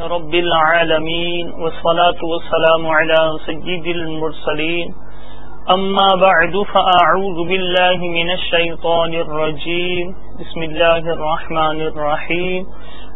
رب العالمين والصلاة والسلام على سجد المرسلين أما بعد فأعوذ بالله من الشيطان الرجيم بسم الله الرحمن الرحيم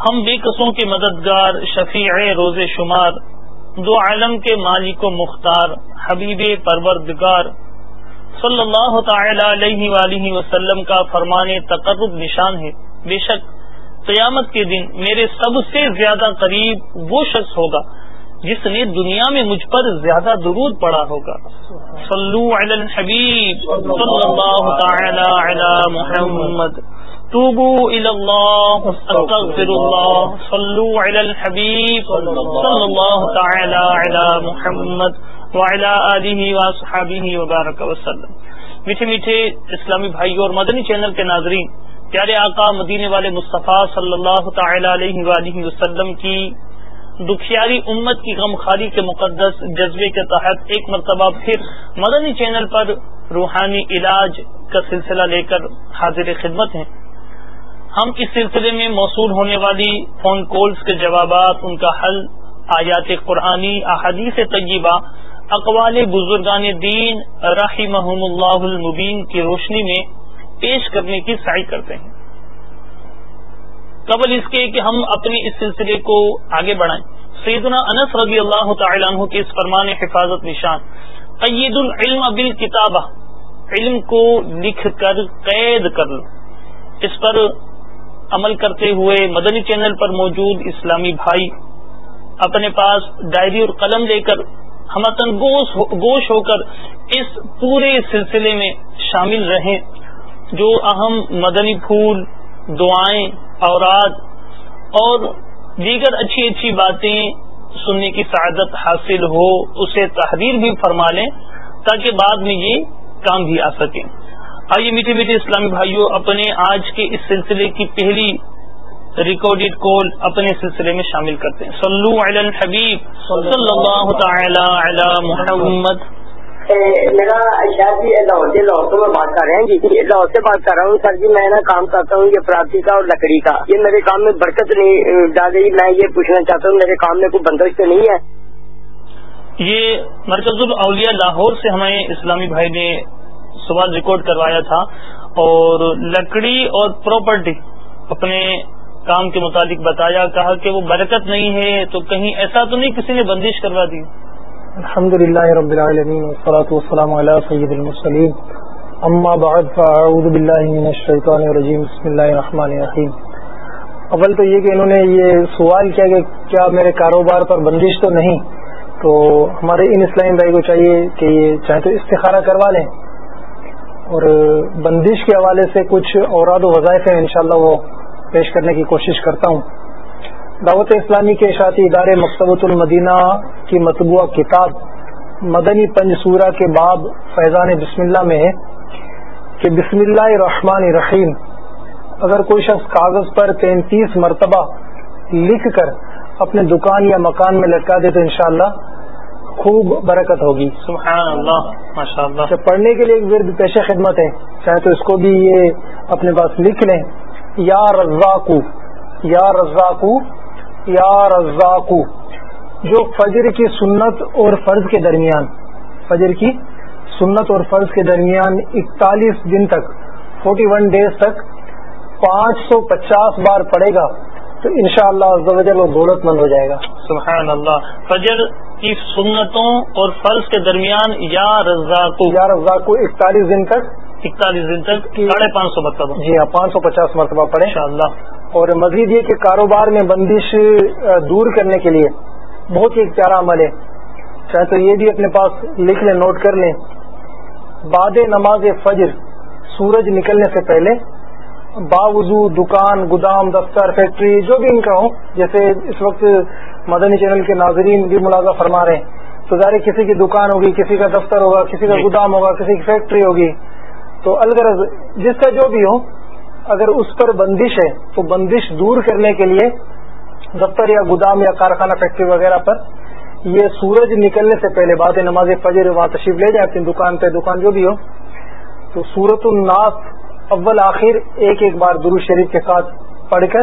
ہم بے قصوں کے مددگار، شفیع، روز شمار، دو عالم کے مالک و مختار، حبیب پروردگار، صلی اللہ تعالی علیہ وآلہ وسلم کا فرمان تقرب نشان ہے۔ بے شک قیامت کے دن میرے سب سے زیادہ قریب وہ شخص ہوگا جس نے دنیا میں مجھ پر زیادہ درود پڑا ہوگا۔ صلو علی الحبیب، صلی اللہ تعالی علی محمد۔ توبوا الى الله استغفر الله، صلوا على الحبيب صلى الله تعالى على محمد وعلى آله واصحابه وبارك وسلم. میٹھے میٹھے اسلامی بھائی اور مدنی چینل کے ناظرین، پیارے آقا مدینے والے مصطفیٰ صلی اللہ تعالی علیہ وآلہ وسلم کی دکھیاری امت کی غمخاری کے مقدس جذبے کے تحت ایک مرتبہ پھر مدنی چینل پر روحانی علاج کا سلسلہ لے کر حاضر خدمت ہیں۔ ہم اس سلسلے میں موصول ہونے والی فون کالز کے جوابات، ان کا حل، آیات قرآنی، احادیث طیبہ، اقوال بزرگان دین رحمہم اللہ المبین کی روشنی میں پیش کرنے کی سعی کرتے ہیں۔ قبل اس کے کہ ہم اپنے اس سلسلے کو آگے بڑھائیں۔ سیدنا انس رضی اللہ تعالیٰ عنہ کے اس فرمان حفاظت نشان، قید العلم بالکتابہ، علم کو لکھ کر قید کر لو۔ اس پر عمل کرتے ہوئے مدنی چینل پر موجود اسلامی بھائی اپنے پاس ڈائری اور قلم لے کر ہمتن گوش ہو کر اس پورے سلسلے میں شامل رہیں، جو اہم مدنی پھول، دعائیں، اوراد اور دیگر اچھی اچھی باتیں سننے کی سعادت حاصل ہو، اسے تحریر بھی فرما لیں تاکہ بعد میں یہ کام بھی آ سکے۔ آئیے میٹھے میٹھے اسلامی بھائیوں اپنے آج کے اس سلسلے کی پہلی ریکارڈیڈ کال اپنے سلسلے میں شامل کرتے ہیں۔ صلو علی الحبیب صلی اللہ تعالی علی محمد۔ میرا شاید جی لاہور سے لاہور سے میں بات کر رہے ہیں جی لاہور سے بات کر رہا ہوں۔ سر جی میں نا کام کرتا ہوں یہ پراپتی کا اور لکڑی کا۔ یہ میرے کام میں برکت نہیں ڈال رہی میں یہ پوچھنا چاہتا ہوں میرے کام میں کوئی بندش تو نہیں ہے؟ یہ مرکز الاولیاء لاہور سے ہمیں اسلامی بھائی نے سوال ریکارڈ کروایا تھا اور لکڑی اور پراپرٹی اپنے کام کے متعلق بتایا، کہا کہ وہ برکت نہیں ہے، تو کہیں ایسا تو نہیں کسی نے بندش کروا دی؟ الحمد للہ رب العالمین، والصلاة والسلام علی سید المرسلین. اما بعد، فاعوذ باللہ من الشیطان الرجیم، بسم اللہ الرحمن الرحیم. اول تو یہ کہ انہوں نے یہ سوال کیا کہ کیا میرے کاروبار پر بندش تو نہیں؟ تو ہمارے ان اسلامی بھائی کو چاہیے کہ یہ چاہے تو استخارہ کروا لیں۔ اور بندش کے حوالے سے کچھ اوراد و وظائف ہیں، انشاءاللہ وہ پیش کرنے کی کوشش کرتا ہوں۔ دعوت اسلامی کے اشاعتی ادارے مکتبۃ المدینہ کی مطبوعہ کتاب مدنی پنج سورہ کے باب فیضان بسم اللہ میں ہے کہ بسم اللہ الرحمن الرحیم۔ اگر کوئی شخص کاغذ پر تینتیس مرتبہ لکھ کر اپنے دکان یا مکان میں لٹکا دے تو انشاءاللہ خوب برکت ہوگی۔ سبحان اللہ ماشاء اللہ پڑھنے کے لیے ایک ورد پیش خدمت ہے چاہے تو اس کو بھی یہ اپنے پاس لکھ لیں۔ یا رزاقو یا رزاقو یا رزاقو۔ جو فجر کی سنت اور فرض کے درمیان فجر کی سنت اور فرض کے درمیان اکتالیس دن تک فورٹی ون ڈیز تک پانچ سو پچاس بار پڑے گا تو انشاءاللہ شاء اللہ وہ دولت مند ہو جائے گا۔ سبحان اللہ فجر کی سنتوں اور فرض کے درمیان یا رزاق یا رزاق اکتالیس دن تک؟ اکتالیس دن تک ساڑھے پانچ سو مرتبہ۔ جی ہاں پانچ سو پچاس مرتبہ پڑے اللہ اور مزید یہ کہ کاروبار میں بندش دور کرنے کے لیے بہت ہی پیارا عمل ہے۔ چاہے تو یہ بھی اپنے پاس لکھ لیں نوٹ کر لیں۔ بعد نماز فجر سورج نکلنے سے پہلے باوضو دکان گودام دفتر فیکٹری جو بھی ان کا ہو جیسے اس وقت مدنی چینل کے ناظرین بھی ملازہ فرما رہے ہیں۔ تو ظاہر کسی کی دکان ہوگی کسی کا دفتر ہوگا کسی کا جی۔ گودام ہوگا کسی کی فیکٹری ہوگی۔ تو الغرض جس کا جو بھی ہو اگر اس پر بندش ہے تو بندش دور کرنے کے لیے دفتر یا گودام یا کارخانہ فیکٹری وغیرہ پر یہ سورج نکلنے سے پہلے بعد نماز فجر وہاں تشریف لے جائیں اپنی دکان پہ دکان جو بھی ہو۔ تو سورت الناس اول آخر ایک ایک بار درو شریف کے ساتھ پڑھ کر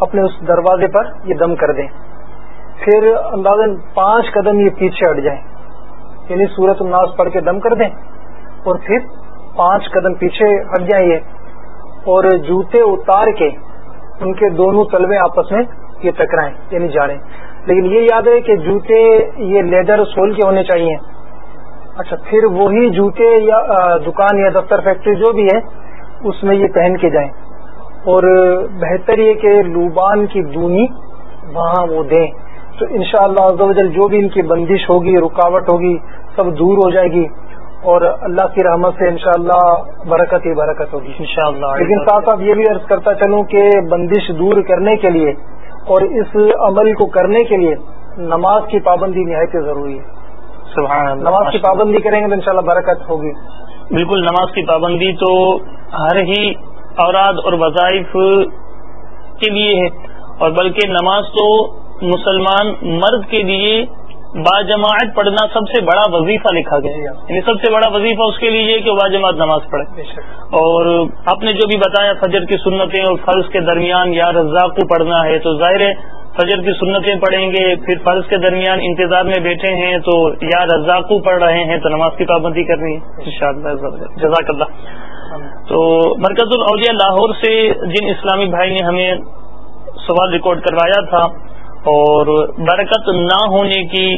اپنے اس دروازے پر یہ دم کر دیں۔ پھر اندازن پانچ قدم یہ پیچھے ہٹ جائیں۔ یعنی سورت الناس پڑھ کے دم کر دیں۔ اور پھر پانچ قدم پیچھے ہٹ جائیں یہ۔ اور جوتے اتار کے ان کے دونوں تلوے آپس میں یہ ٹکرائیں یعنی جا رہے ہیں لیکن یہ یاد ہے کہ جوتے یہ لیدر سول کے ہونے چاہیے۔ اچھا پھر وہی جوتے یا دکان یا دفتر فیکٹری جو بھی ہے اس میں یہ پہن کے جائیں۔ اور بہتر یہ کہ لوبان کی دونی وہاں وہ دیں۔ تو انشاءاللہ شاء اللہ جو بھی ان کی بندش ہوگی رکاوٹ ہوگی سب دور ہو جائے گی۔ اور اللہ کی رحمت سے انشاءاللہ برکت ہی برکت ہوگی۔ انشاءاللہ لیکن ساتھ ساتھ یہ بھی عرض کرتا چلوں کہ بندش دور کرنے کے لیے اور اس عمل کو کرنے کے لیے نماز کی پابندی نہایت ضروری ہے۔ سبحان نماز کی پابندی کریں گے تو انشاءاللہ برکت ہوگی۔ بالکل نماز کی پابندی تو ہر ہی اوراد اور وظائف کے لیے ہے اور بلکہ نماز تو مسلمان مرد کے لیے باجماعت پڑھنا سب سے بڑا وظیفہ لکھا گیا یعنی سب سے بڑا وظیفہ اس کے لیے کہ باجماعت نماز پڑھے۔ اور آپ نے جو بھی بتایا فجر کی سنتیں اور فرض کے درمیان یا رزاق کو پڑھنا ہے تو ظاہر ہے فجر کی سنتیں پڑھیں گے، پھر فرض کے درمیان انتظار میں بیٹھے ہیں تو یا رزاقو پڑھ رہے ہیں تو نماز کی پابندی کرنی ہے۔ جزاک اللہ تو مرکز الاولیاء لاہور سے جن اسلامی بھائی نے ہمیں سوال ریکارڈ کروایا تھا اور برکت نہ ہونے کی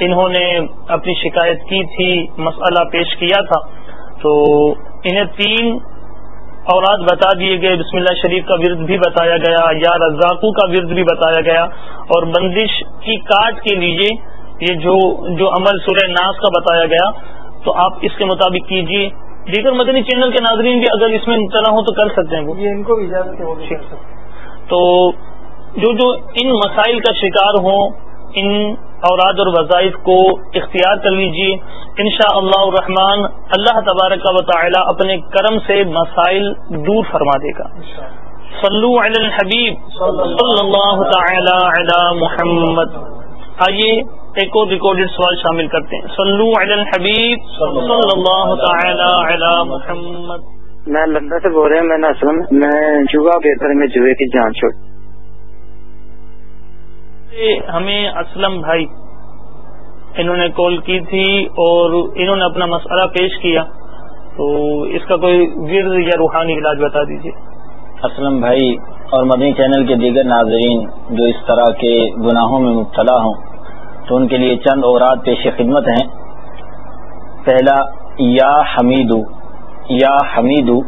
انہوں نے اپنی شکایت کی تھی، مسئلہ پیش کیا تھا، تو انہیں تین اوراد بتا دیے گئے بسم اللہ شریف کا ورد بھی بتایا گیا یا رزاقو کا ورد بھی بتایا گیا اور بندش کی کاٹ کے لیے یہ جو جو عمل سورہ ناس کا بتایا گیا تو آپ اس کے مطابق کیجیے دیگر مدنی چینل کے ناظرین بھی اگر اس میں مبتلا ہوں تو کر سکتے ہیں یہ ان کو بھی اجازت تو جو جو ان مسائل کا شکار ہوں ان اوراد اور وظائف کو اختیار کر لیجیے ان شاء اللہ الرحمن اللہ تبارک و تعالی اپنے کرم سے مسائل دور فرما دے گا۔ صلو علی الحبیب صلی اللہ تعالی علی محمد۔ آئیے ایک اور ریکارڈیڈ سوال شامل کرتے ہیں۔ صلو علی الحبیب صلی اللہ تعالی علی محمد۔ میں لندن سے بول رہے ہیں میں اسلم میں جوا بہتر میں جوئے کی جان چھوڑ ہمیں اسلم بھائی، انہوں نے کال کی تھی اور انہوں نے اپنا مسئلہ پیش کیا۔ تو اس کا کوئی ورد یا روحانی علاج بتا دیجیے اسلم بھائی اور مدنی چینل کے دیگر ناظرین جو اس طرح کے گناہوں میں مبتلا ہوں، تو ان کے لیے چند اورات پیش خدمت ہیں۔ پہلا، یا حمیدو یا حمیدو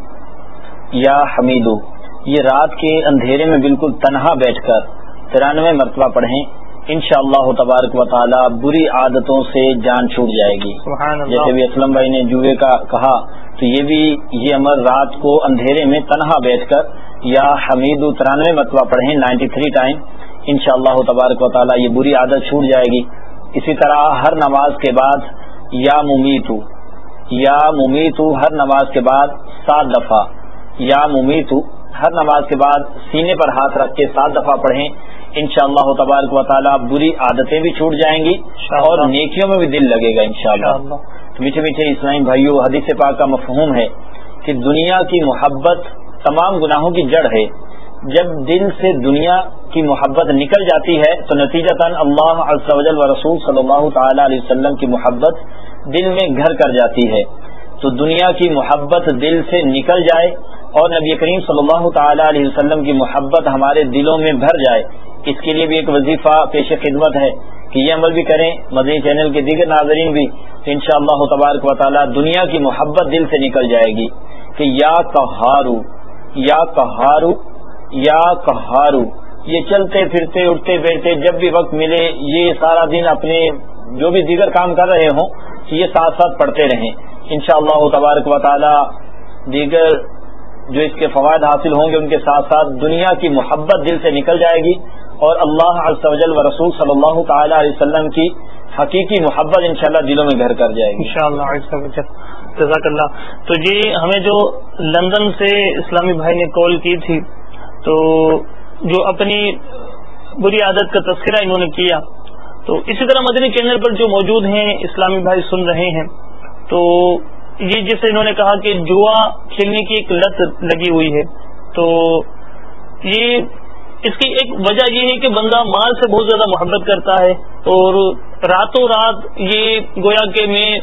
یا حمیدو۔ یہ رات کے اندھیرے میں بالکل تنہا بیٹھ کر ترانوے مرتبہ پڑھیں ان شاء اللہ تبارک و تعالی بری عادتوں سے جان چھوٹ جائے گی۔ جیسے بھی اسلم بھائی نے جوئے کا کہا تو یہ بھی یہ عمر رات کو اندھیرے میں تنہا بیٹھ کر یا حمید ترانوے مرتبہ پڑھیں نائنٹی تھری ٹائم ان شاء اللہ تبارک و تعالی یہ بری عادت چھوٹ جائے گی۔ اسی طرح ہر نماز کے بعد یا ممیتو یا ممیتو ہر نماز کے بعد سات دفعہ یا ممیتو ہر نماز کے بعد سینے پر ہاتھ رکھ کے سات دفعہ پڑھیں۔ ان شاء اللہ تبارک و تعالیٰ بری عادتیں بھی چھوٹ جائیں گی اور نیکیوں میں بھی دل لگے گا ان شاء اللہ میٹھے میٹھے اسلامی بھائیوں حدیث پاک کا مفہوم ہے کہ دنیا کی محبت تمام گناہوں کی جڑ ہے۔ جب دل سے دنیا کی محبت نکل جاتی ہے تو نتیجہ تن اللہ عز و جل و رسول صلی اللہ تعالی علیہ وسلم کی محبت دل میں گھر کر جاتی ہے۔ تو دنیا کی محبت دل سے نکل جائے اور نبی کریم صلی اللہ تعالی علیہ وسلم کی محبت ہمارے دلوں میں بھر جائے۔ اس کے لیے بھی ایک وظیفہ پیش خدمت ہے کہ یہ عمل بھی کریں، مدنی چینل کے دیگر ناظرین بھی ان شاء اللہ تبارک و تعالی دنیا کی محبت دل سے نکل جائے گی کہ یا کہارو یا کہارو یا کہارو یہ چلتے پھرتے، اٹھتے بیٹھتے جب بھی وقت ملے، یہ سارا دن اپنے جو بھی دیگر کام کر رہے ہوں یہ ساتھ ساتھ پڑھتے رہیں۔ ان شاء اللہ تبارک و تعالی دیگر جو اس کے فوائد حاصل ہوں گے، ان کے ساتھ ساتھ دنیا کی محبت دل سے نکل جائے گی۔ اور اللہ عز و جل و رسول صلی اللہ تعالی علیہ وسلم کی حقیقی محبت انشاءاللہ دلوں میں گھر کر جائے گی. انشاءاللہ جزاک اللہ تو جی ہمیں جو لندن سے اسلامی بھائی نے کال کی تھی، تو جو اپنی بری عادت کا تذکرہ انہوں نے کیا، تو اسی طرح مدنی چینل پر جو موجود ہیں، اسلامی بھائی سن رہے ہیں، تو یہ جیسے انہوں نے کہا کہ جوا کھیلنے کی ایک لت لگی ہوئی ہے، تو یہ اس کی ایک وجہ یہ ہے کہ بندہ مال سے بہت زیادہ محبت کرتا ہے اور راتوں رات یہ گویا کہ میں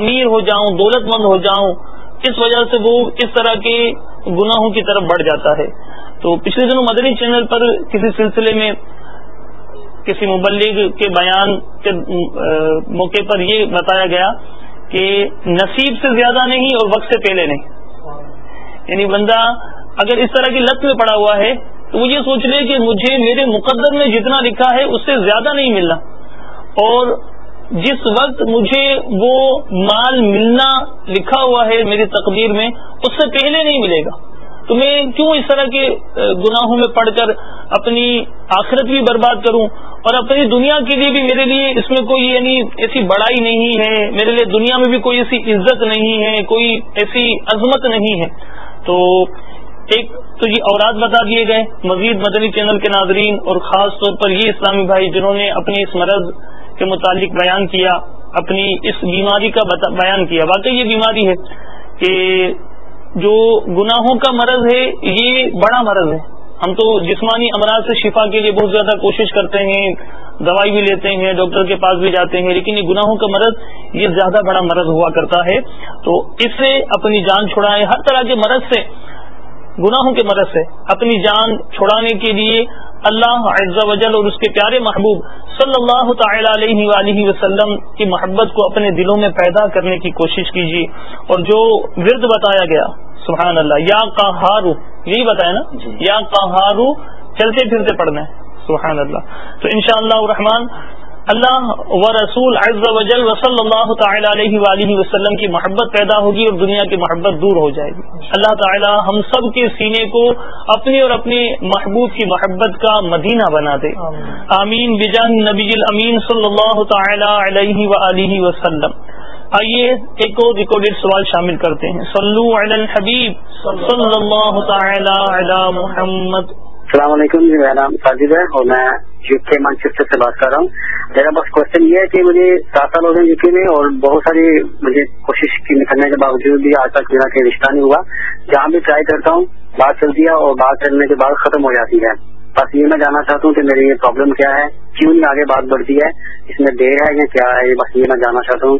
امیر ہو جاؤں، دولت مند ہو جاؤں، اس وجہ سے وہ اس طرح کے گناہوں کی طرف بڑھ جاتا ہے۔ تو پچھلے دنوں مدنی چینل پر کسی سلسلے میں کسی مبلغ کے بیان کے موقع پر یہ بتایا گیا کہ نصیب سے زیادہ نہیں اور وقت سے پہلے نہیں۔ یعنی بندہ اگر اس طرح کی لت میں پڑا ہوا ہے تو وہ یہ سوچ لے کہ مجھے میرے مقدر میں جتنا لکھا ہے اس سے زیادہ نہیں ملنا۔ اور جس وقت مجھے وہ مال ملنا لکھا ہوا ہے میری تقدیر میں، اس سے پہلے نہیں ملے گا۔ تو میں کیوں اس طرح کے گناہوں میں پڑھ کر اپنی آخرت بھی برباد کروں؟ اور اپنی دنیا کے لیے بھی میرے لیے اس میں کوئی یعنی ایسی بڑائی نہیں ہے، میرے لیے دنیا میں بھی کوئی ایسی عزت نہیں ہے، کوئی ایسی عظمت نہیں ہے۔ تو ایک تو یہ اوراد بتا دیے گئے، مزید مدنی چینل کے ناظرین اور خاص طور پر یہ اسلامی بھائی جنہوں نے اپنی اس مرض کے متعلق بیان کیا، اپنی اس بیماری کا بیان کیا۔ واقعی یہ بیماری ہے کہ جو گناہوں کا مرض ہے، یہ بڑا مرض ہے۔ ہم تو جسمانی امراض سے شفا کے لیے بہت زیادہ کوشش کرتے ہیں، دوائی بھی لیتے ہیں، ڈاکٹر کے پاس بھی جاتے ہیں، لیکن یہ گناہوں کا مرض، یہ زیادہ بڑا مرض ہوا کرتا ہے۔ تو اس سے اپنی جان چھڑائیں، ہر طرح کے مرض سے گناہوں کے مرض سے اپنی جان چھڑانے کے لیے اللہ عز و جل اور اس کے پیارے محبوب صلی اللہ تعالی علیہ وآلہ وسلم کی محبت کو اپنے دلوں میں پیدا کرنے کی کوشش کیجیے۔ اور جو ورد بتایا گیا سبحان اللہ یا کہارو یہی بتایا نا؟ جی۔ یا کہارو چلتے پھرتے پڑھنا ہے سبحان اللہ۔ تو انشاءاللہ الرحمن اللہ و رسول عز و جل صلی اللہ تعالی علیہ وآلہ وسلم کی محبت پیدا ہوگی اور دنیا کی محبت دور ہو جائے گی۔ اللہ تعالی ہم سب کے سینے کو اپنی اور اپنے محبوب کی محبت کا مدینہ بنا دے۔ آمین۔ بجان نبی الامین صلی اللہ تعالی علیہ وآلہ وسلم۔ آئیے ایک اور ریکارڈیڈ سوال شامل کرتے ہیں۔ صلو علی الحبیب صلی اللہ تعالی علی محمد۔ السلام علیکم جی میرا نام ساجد ہے اور میں یو کے مانچسٹر سے بات کر رہا ہوں۔ میرا بس کوشچن یہ ہے کہ مجھے سات سال ہو گئے یو کے میں اور بہت ساری مجھے کوشش کی کرنے کے باوجود بھی آج تک میرا کوئی رشتہ نہیں ہوا۔ جہاں بھی ٹرائی کرتا ہوں، بات چلتی ہے اور بات چلنے کے بعد ختم ہو جاتی ہے۔ بس یہ میں جاننا چاہتا ہوں کہ میری یہ پرابلم کیا ہے؟ کیوں نہیں آگے بات بڑھتی ہے؟ اس میں دیر ہے یا کیا ہے؟ بس یہ میں جاننا چاہتا ہوں۔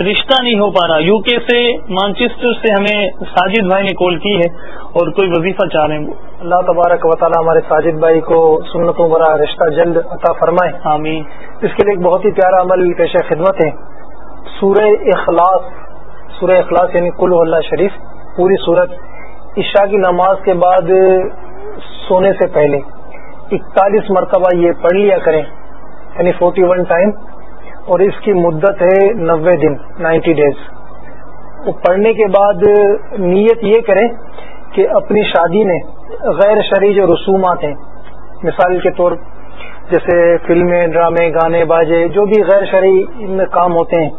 رشتہ نہیں ہو پا رہا۔ یو کے سے مانچسٹر سے ہمیں ساجد بھائی نے کال کی ہے اور کوئی وظیفہ چاہ رہے ہیں اللہ تبارک و تعالیٰ ہمارے ساجد بھائی کو سنتوں برا رشتہ جلد عطا فرمائے۔ آمین۔ اس کے لیے ایک بہت ہی پیارا عمل پیش خدمت ہے۔ سورہ اخلاص سورہ اخلاص یعنی کل اللہ شریف پوری صورت عشاء کی نماز کے بعد سونے سے پہلے۔ اکتالیس مرتبہ یہ پڑھ لیا کریں۔ یعنی فورٹی ون ٹائم۔ اور اس کی مدت ہے نوے دن، نائنٹی ڈیز۔ وہ پڑھنے کے بعد نیت یہ کریں کہ اپنی شادی میں غیر شرعی جو رسومات ہیں، مثال کے طور جیسے فلمیں، ڈرامے، گانے باجے جو بھی غیر شرعی میں کام ہوتے ہیں،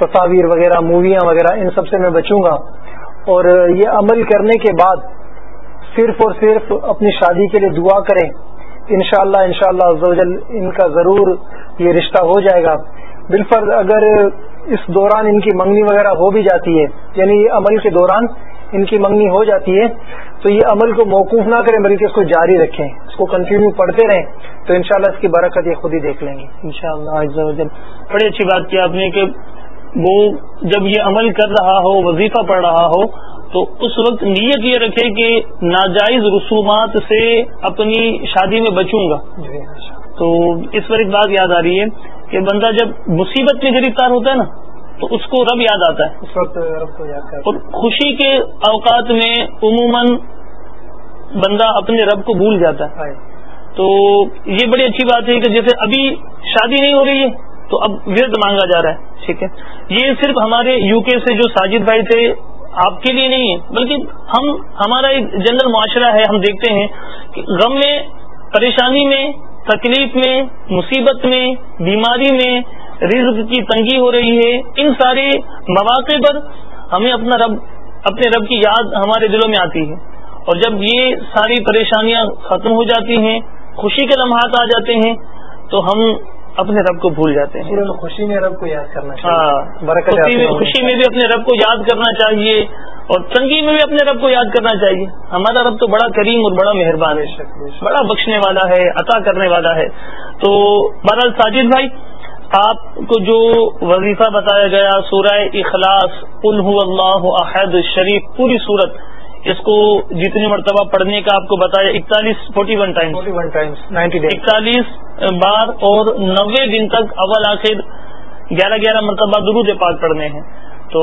تصاویر وغیرہ، موویاں وغیرہ، ان سب سے میں بچوں گا۔ اور یہ عمل کرنے کے بعد صرف اور صرف اپنی شادی کے لیے دعا کریں۔ انشاءاللہ انشاءاللہ اللہ ان کا ضرور یہ رشتہ ہو جائے گا۔ بالفرض اگر اس دوران ان کی منگنی وغیرہ ہو بھی جاتی ہے یعنی یہ عمل کے دوران ان کی منگنی ہو جاتی ہے، تو یہ عمل کو موقوف نہ کریں، بلکہ اس کو جاری رکھیں، اس کو کنٹینیو پڑھتے رہیں، تو انشاءاللہ اس کی برکت یہ خود ہی دیکھ لیں گے۔ انشاءاللہ بڑی اچھی بات کی آپ نے کہ وہ جب یہ عمل کر رہا ہو، وظیفہ پڑھ رہا ہو تو اس وقت نیت یہ رکھے کہ ناجائز رسومات سے اپنی شادی میں بچوں گا۔ جی، تو اس پر ایک بات یاد آ رہی ہے کہ بندہ جب مصیبت میں گرفتار ہوتا ہے نا تو اس کو رب یاد آتا ہے۔ اس وقت رب کو یاد اور خوشی کے اوقات میں عموماً بندہ اپنے رب کو بھول جاتا ہے۔ تو یہ بڑی اچھی بات ہے کہ جیسے ابھی شادی نہیں ہو رہی ہے تو اب ورد مانگا جا رہا ہے۔ ٹھیک ہے۔ یہ صرف ہمارے یو کے سے جو ساجد بھائی تھے آپ کے لیے نہیں ہے، بلکہ ہم، ہمارا ایک جنرل معاشرہ ہے، ہم دیکھتے ہیں کہ غم میں، پریشانی میں، تکلیف میں، مصیبت میں، بیماری میں رزق کی تنگی ہو رہی ہے۔ ان سارے مواقع پر ہمیں اپنا رب، اپنے رب کی یاد ہمارے دلوں میں آتی ہے۔ اور جب یہ ساری پریشانیاں ختم ہو جاتی ہیں، خوشی کے لمحات آ جاتے ہیں، تو ہم اپنے رب کو بھول جاتے ہیں۔ خوشی میں رب کو یاد کرنا چاہیے۔ خوشی میں بھی اپنے رب کو یاد کرنا چاہیے اور تنگی میں بھی اپنے رب کو یاد کرنا چاہیے۔ ہمارا رب تو بڑا کریم اور بڑا مہربان ہے۔ بڑا بخشنے والا ہے عطا کرنے والا ہے۔ تو بہرحال ساجد بھائی آپ کو جو وظیفہ بتایا گیا سورہ اخلاص اللہ احد شریف پوری صورت اس کو جتنی مرتبہ پڑھنے کا آپ کو بتایا اکتالیس فورٹی ون ٹائم اکتالیس بار اور نوے دن تک اول آخر گیارہ گیارہ مرتبہ درود پاک پڑھنے ہیں۔ تو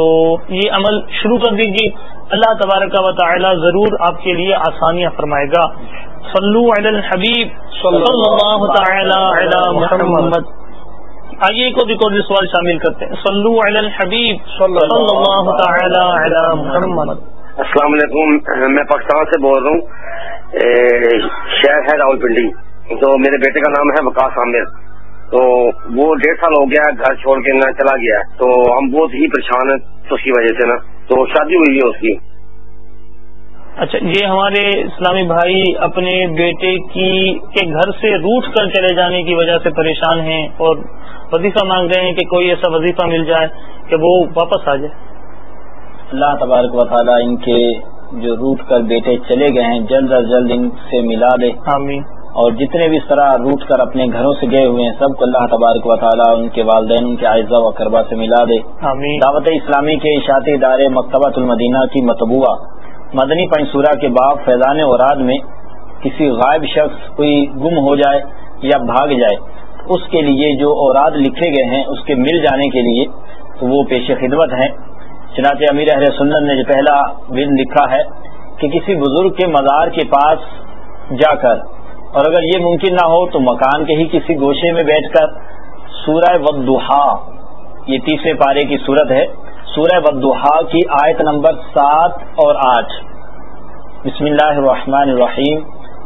یہ عمل شروع کر دیجیے اللہ تبارک و تعالی ضرور آپ کے لیے آسانیاں فرمائے گا۔ صلو علی الحبیب صلی اللہ تعالی علی محمد. آئیے ایک ریکارڈ سوال شامل کرتے ہیں۔ صلو علی الحبیب صلی اللہ تعالی علی محمد۔ السلام علیکم، میں پاکستان سے بول رہا ہوں۔ شہر ہے راول پنڈی۔ تو میرے بیٹے کا نام ہے وکاس عامر۔ تو وہ ڈیڑھ سال ہو گیا گھر چھوڑ کے نہ چلا گیا تو ہم بہت ہی پریشان ہیں اس کی وجہ سے نا۔ تو شادی ہوئی ہے اس کی۔ اچھا یہ ہمارے اسلامی بھائی اپنے بیٹے کی، کے گھر سے روٹ کر چلے جانے کی وجہ سے پریشان ہیں اور وظیفہ مانگ رہے ہیں کہ کوئی ایسا وظیفہ مل جائے کہ وہ واپس آ جائے۔ اللہ تبارک و تعالیٰ ان کے جو روٹ کر بیٹے چلے گئے ہیں جلد از جلد ان سے ملا دے آمین۔ اور جتنے بھی طرح روٹ کر اپنے گھروں سے گئے ہوئے ہیں سب کو اللہ تبارک و تعالیٰ ان کے والدین ان کے اعزا و قربا سے ملا دے۔ آمین۔ دعوت اسلامی کے اشاعتی ادارے مکتبۃ المدینہ کی متبوعہ مدنی پنصورہ کے باب فیضان اوراد میں کسی غائب شخص کوئی گم ہو جائے یا بھاگ جائے اس کے لیے جو اوراد لکھے گئے ہیں اس کے مل جانے کے لیے وہ پیش خدمت ہیں۔ چنانچہ امیر اہل سنت نے جو پہلا بن لکھا ہے کہ کسی بزرگ کے مزار کے پاس جا کر، اور اگر یہ ممکن نہ ہو تو مکان کے ہی کسی گوشے میں بیٹھ کر، سورہ ودوہا یہ تیسرے پارے کی صورت ہے، سورہ ودوہا کی آیت نمبر سات اور آٹھ۔ بسم اللہ الرحمن الرحیم۔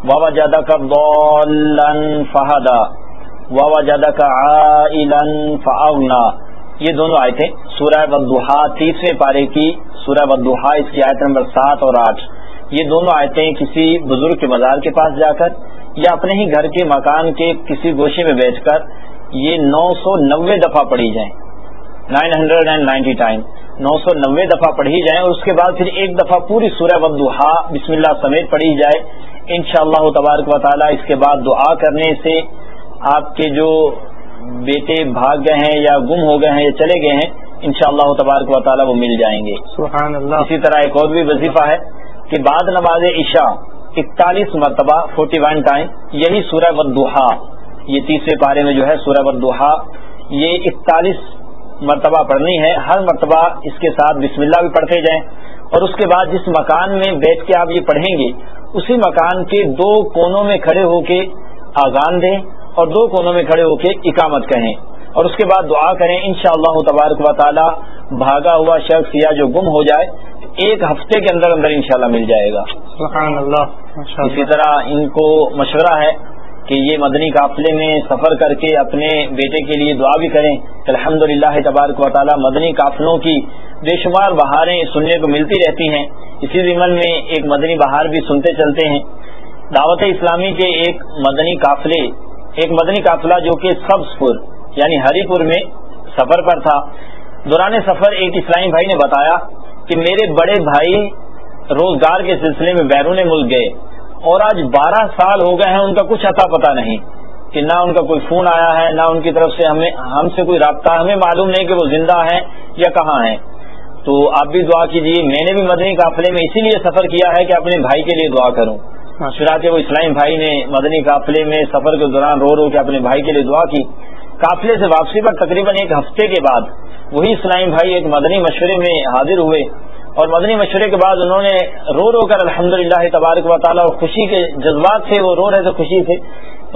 وابا جادہ کا بولن فہدا وابا جادہ کا یہ دونوں آیتیں سورہ بدوہا تیسرے پارے کی سورہ بدوہا اس کی آیت نمبر سات اور آٹھ۔ یہ دونوں آیتیں کسی بزرگ کے مزار کے پاس جا کر یا اپنے ہی گھر کے مکان کے کسی گوشے میں بیٹھ کر یہ نو سو نوے دفعہ پڑھی جائیں۔ Nine hundred and ninety time. نو سو نوے دفعہ پڑھی جائیں اور اس کے بعد پھر ایک دفعہ پوری سورہ بدوہا بسم اللہ سمیت پڑھی جائے۔ ان شاء اللہ تبارک و تعالیٰ اس کے بعد دعا کرنے سے آپ کے جو بیٹے بھاگ گئے ہیں یا گم ہو گئے ہیں یا چلے گئے ہیں ان شاء اللہ تبارک و تعالیٰ وہ مل جائیں گے۔ سبحان اللہ اسی طرح ایک اور بھی وظیفہ ہے کہ بعد نماز عشاء اکتالیس مرتبہ فورٹی ون ٹائم یہی سورہ بدوہا یہ تیسرے پارے میں جو ہے سورہ بدوہا یہ اکتالیس مرتبہ پڑھنی ہے۔ ہر مرتبہ اس کے ساتھ بسم اللہ بھی پڑھتے جائیں۔ اور اس کے بعد جس مکان میں بیٹھ کے آپ یہ پڑھیں گے اسی مکان کے دو کونوں میں کھڑے ہو کے آغان دیں۔ اور دو کونوں میں کھڑے ہو کے اقامت کہیں۔ اور اس کے بعد دعا کریں ان شاء اللہ تبارک و تعالی بھاگا ہوا شخص یا جو گم ہو جائے ایک ہفتے کے اندر اندر انشاءاللہ مل جائے گا۔ سبحان اللہ اسی طرح ان کو مشورہ ہے کہ یہ مدنی قافلے میں سفر کر کے اپنے بیٹے کے لیے دعا بھی کریں۔ الحمد للہ تبارک و تعالی مدنی قافلوں کی بے شمار بہاریں سننے کو ملتی رہتی ہیں۔ اسی ضمن میں ایک مدنی بہار بھی سنتے چلتے ہیں۔ دعوت اسلامی کے ایک مدنی قافلے ایک مدنی قافلہ جو کہ سبز پور یعنی ہری پور میں سفر پر تھا۔ دوران سفر ایک اسلامی بھائی نے بتایا کہ میرے بڑے بھائی روزگار کے سلسلے میں بیرون ملک گئے اور آج بارہ سال ہو گئے ہیں، ان کا کچھ اتا پتا نہیں کہ نہ ان کا کوئی فون آیا ہے، نہ ان کی طرف سے ہمیں، ہم سے کوئی رابطہ، ہمیں معلوم نہیں کہ وہ زندہ ہیں یا کہاں ہیں۔ تو آپ بھی دعا کیجیے میں نے بھی مدنی قافلے میں اسی لیے سفر کیا ہے کہ اپنے بھائی کے لیے دعا کروں۔ چنانچہ وہ اسلامی بھائی نے مدنی قافلے میں سفر کے دوران رو رو کے اپنے بھائی کے لیے دعا کی۔ قافلے سے واپسی پر تقریباً ایک ہفتے کے بعد وہی اسلامی بھائی ایک مدنی مشورے میں حاضر ہوئے۔ اور مدنی مشورے کے بعد انہوں نے رو رو کر الحمد للہ تبارک و تعالیٰ اور خوشی کے جذبات سے وہ رو رہے تھے، خوشی سے۔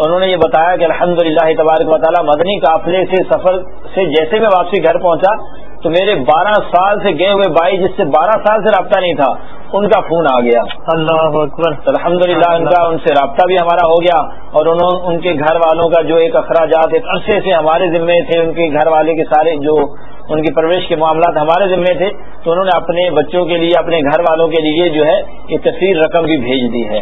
انہوں نے یہ بتایا کہ الحمد للہ تبارک و تعالیٰ مدنی قافلے سے سفر سے جیسے میں واپسی گھر پہنچا تو میرے بارہ سال سے گئے ہوئے بھائی جس سے بارہ سال سے رابطہ نہیں تھا ان کا فون آ گیا۔ اللہ اکبر۔ الحمد للہ ان کا ان سے رابطہ بھی ہمارا ہو گیا اور انہوں ان کے گھر والوں کا جو ایک اخراجات ایک عرصے سے ہمارے ذمے تھے ان کے گھر والے کے سارے جو ان کی پرورش کے معاملات ہمارے ذمے تھے تو انہوں نے اپنے بچوں کے لیے اپنے گھر والوں کے لیے جو ہے یہ تصویر رقم بھی بھیج دی ہے۔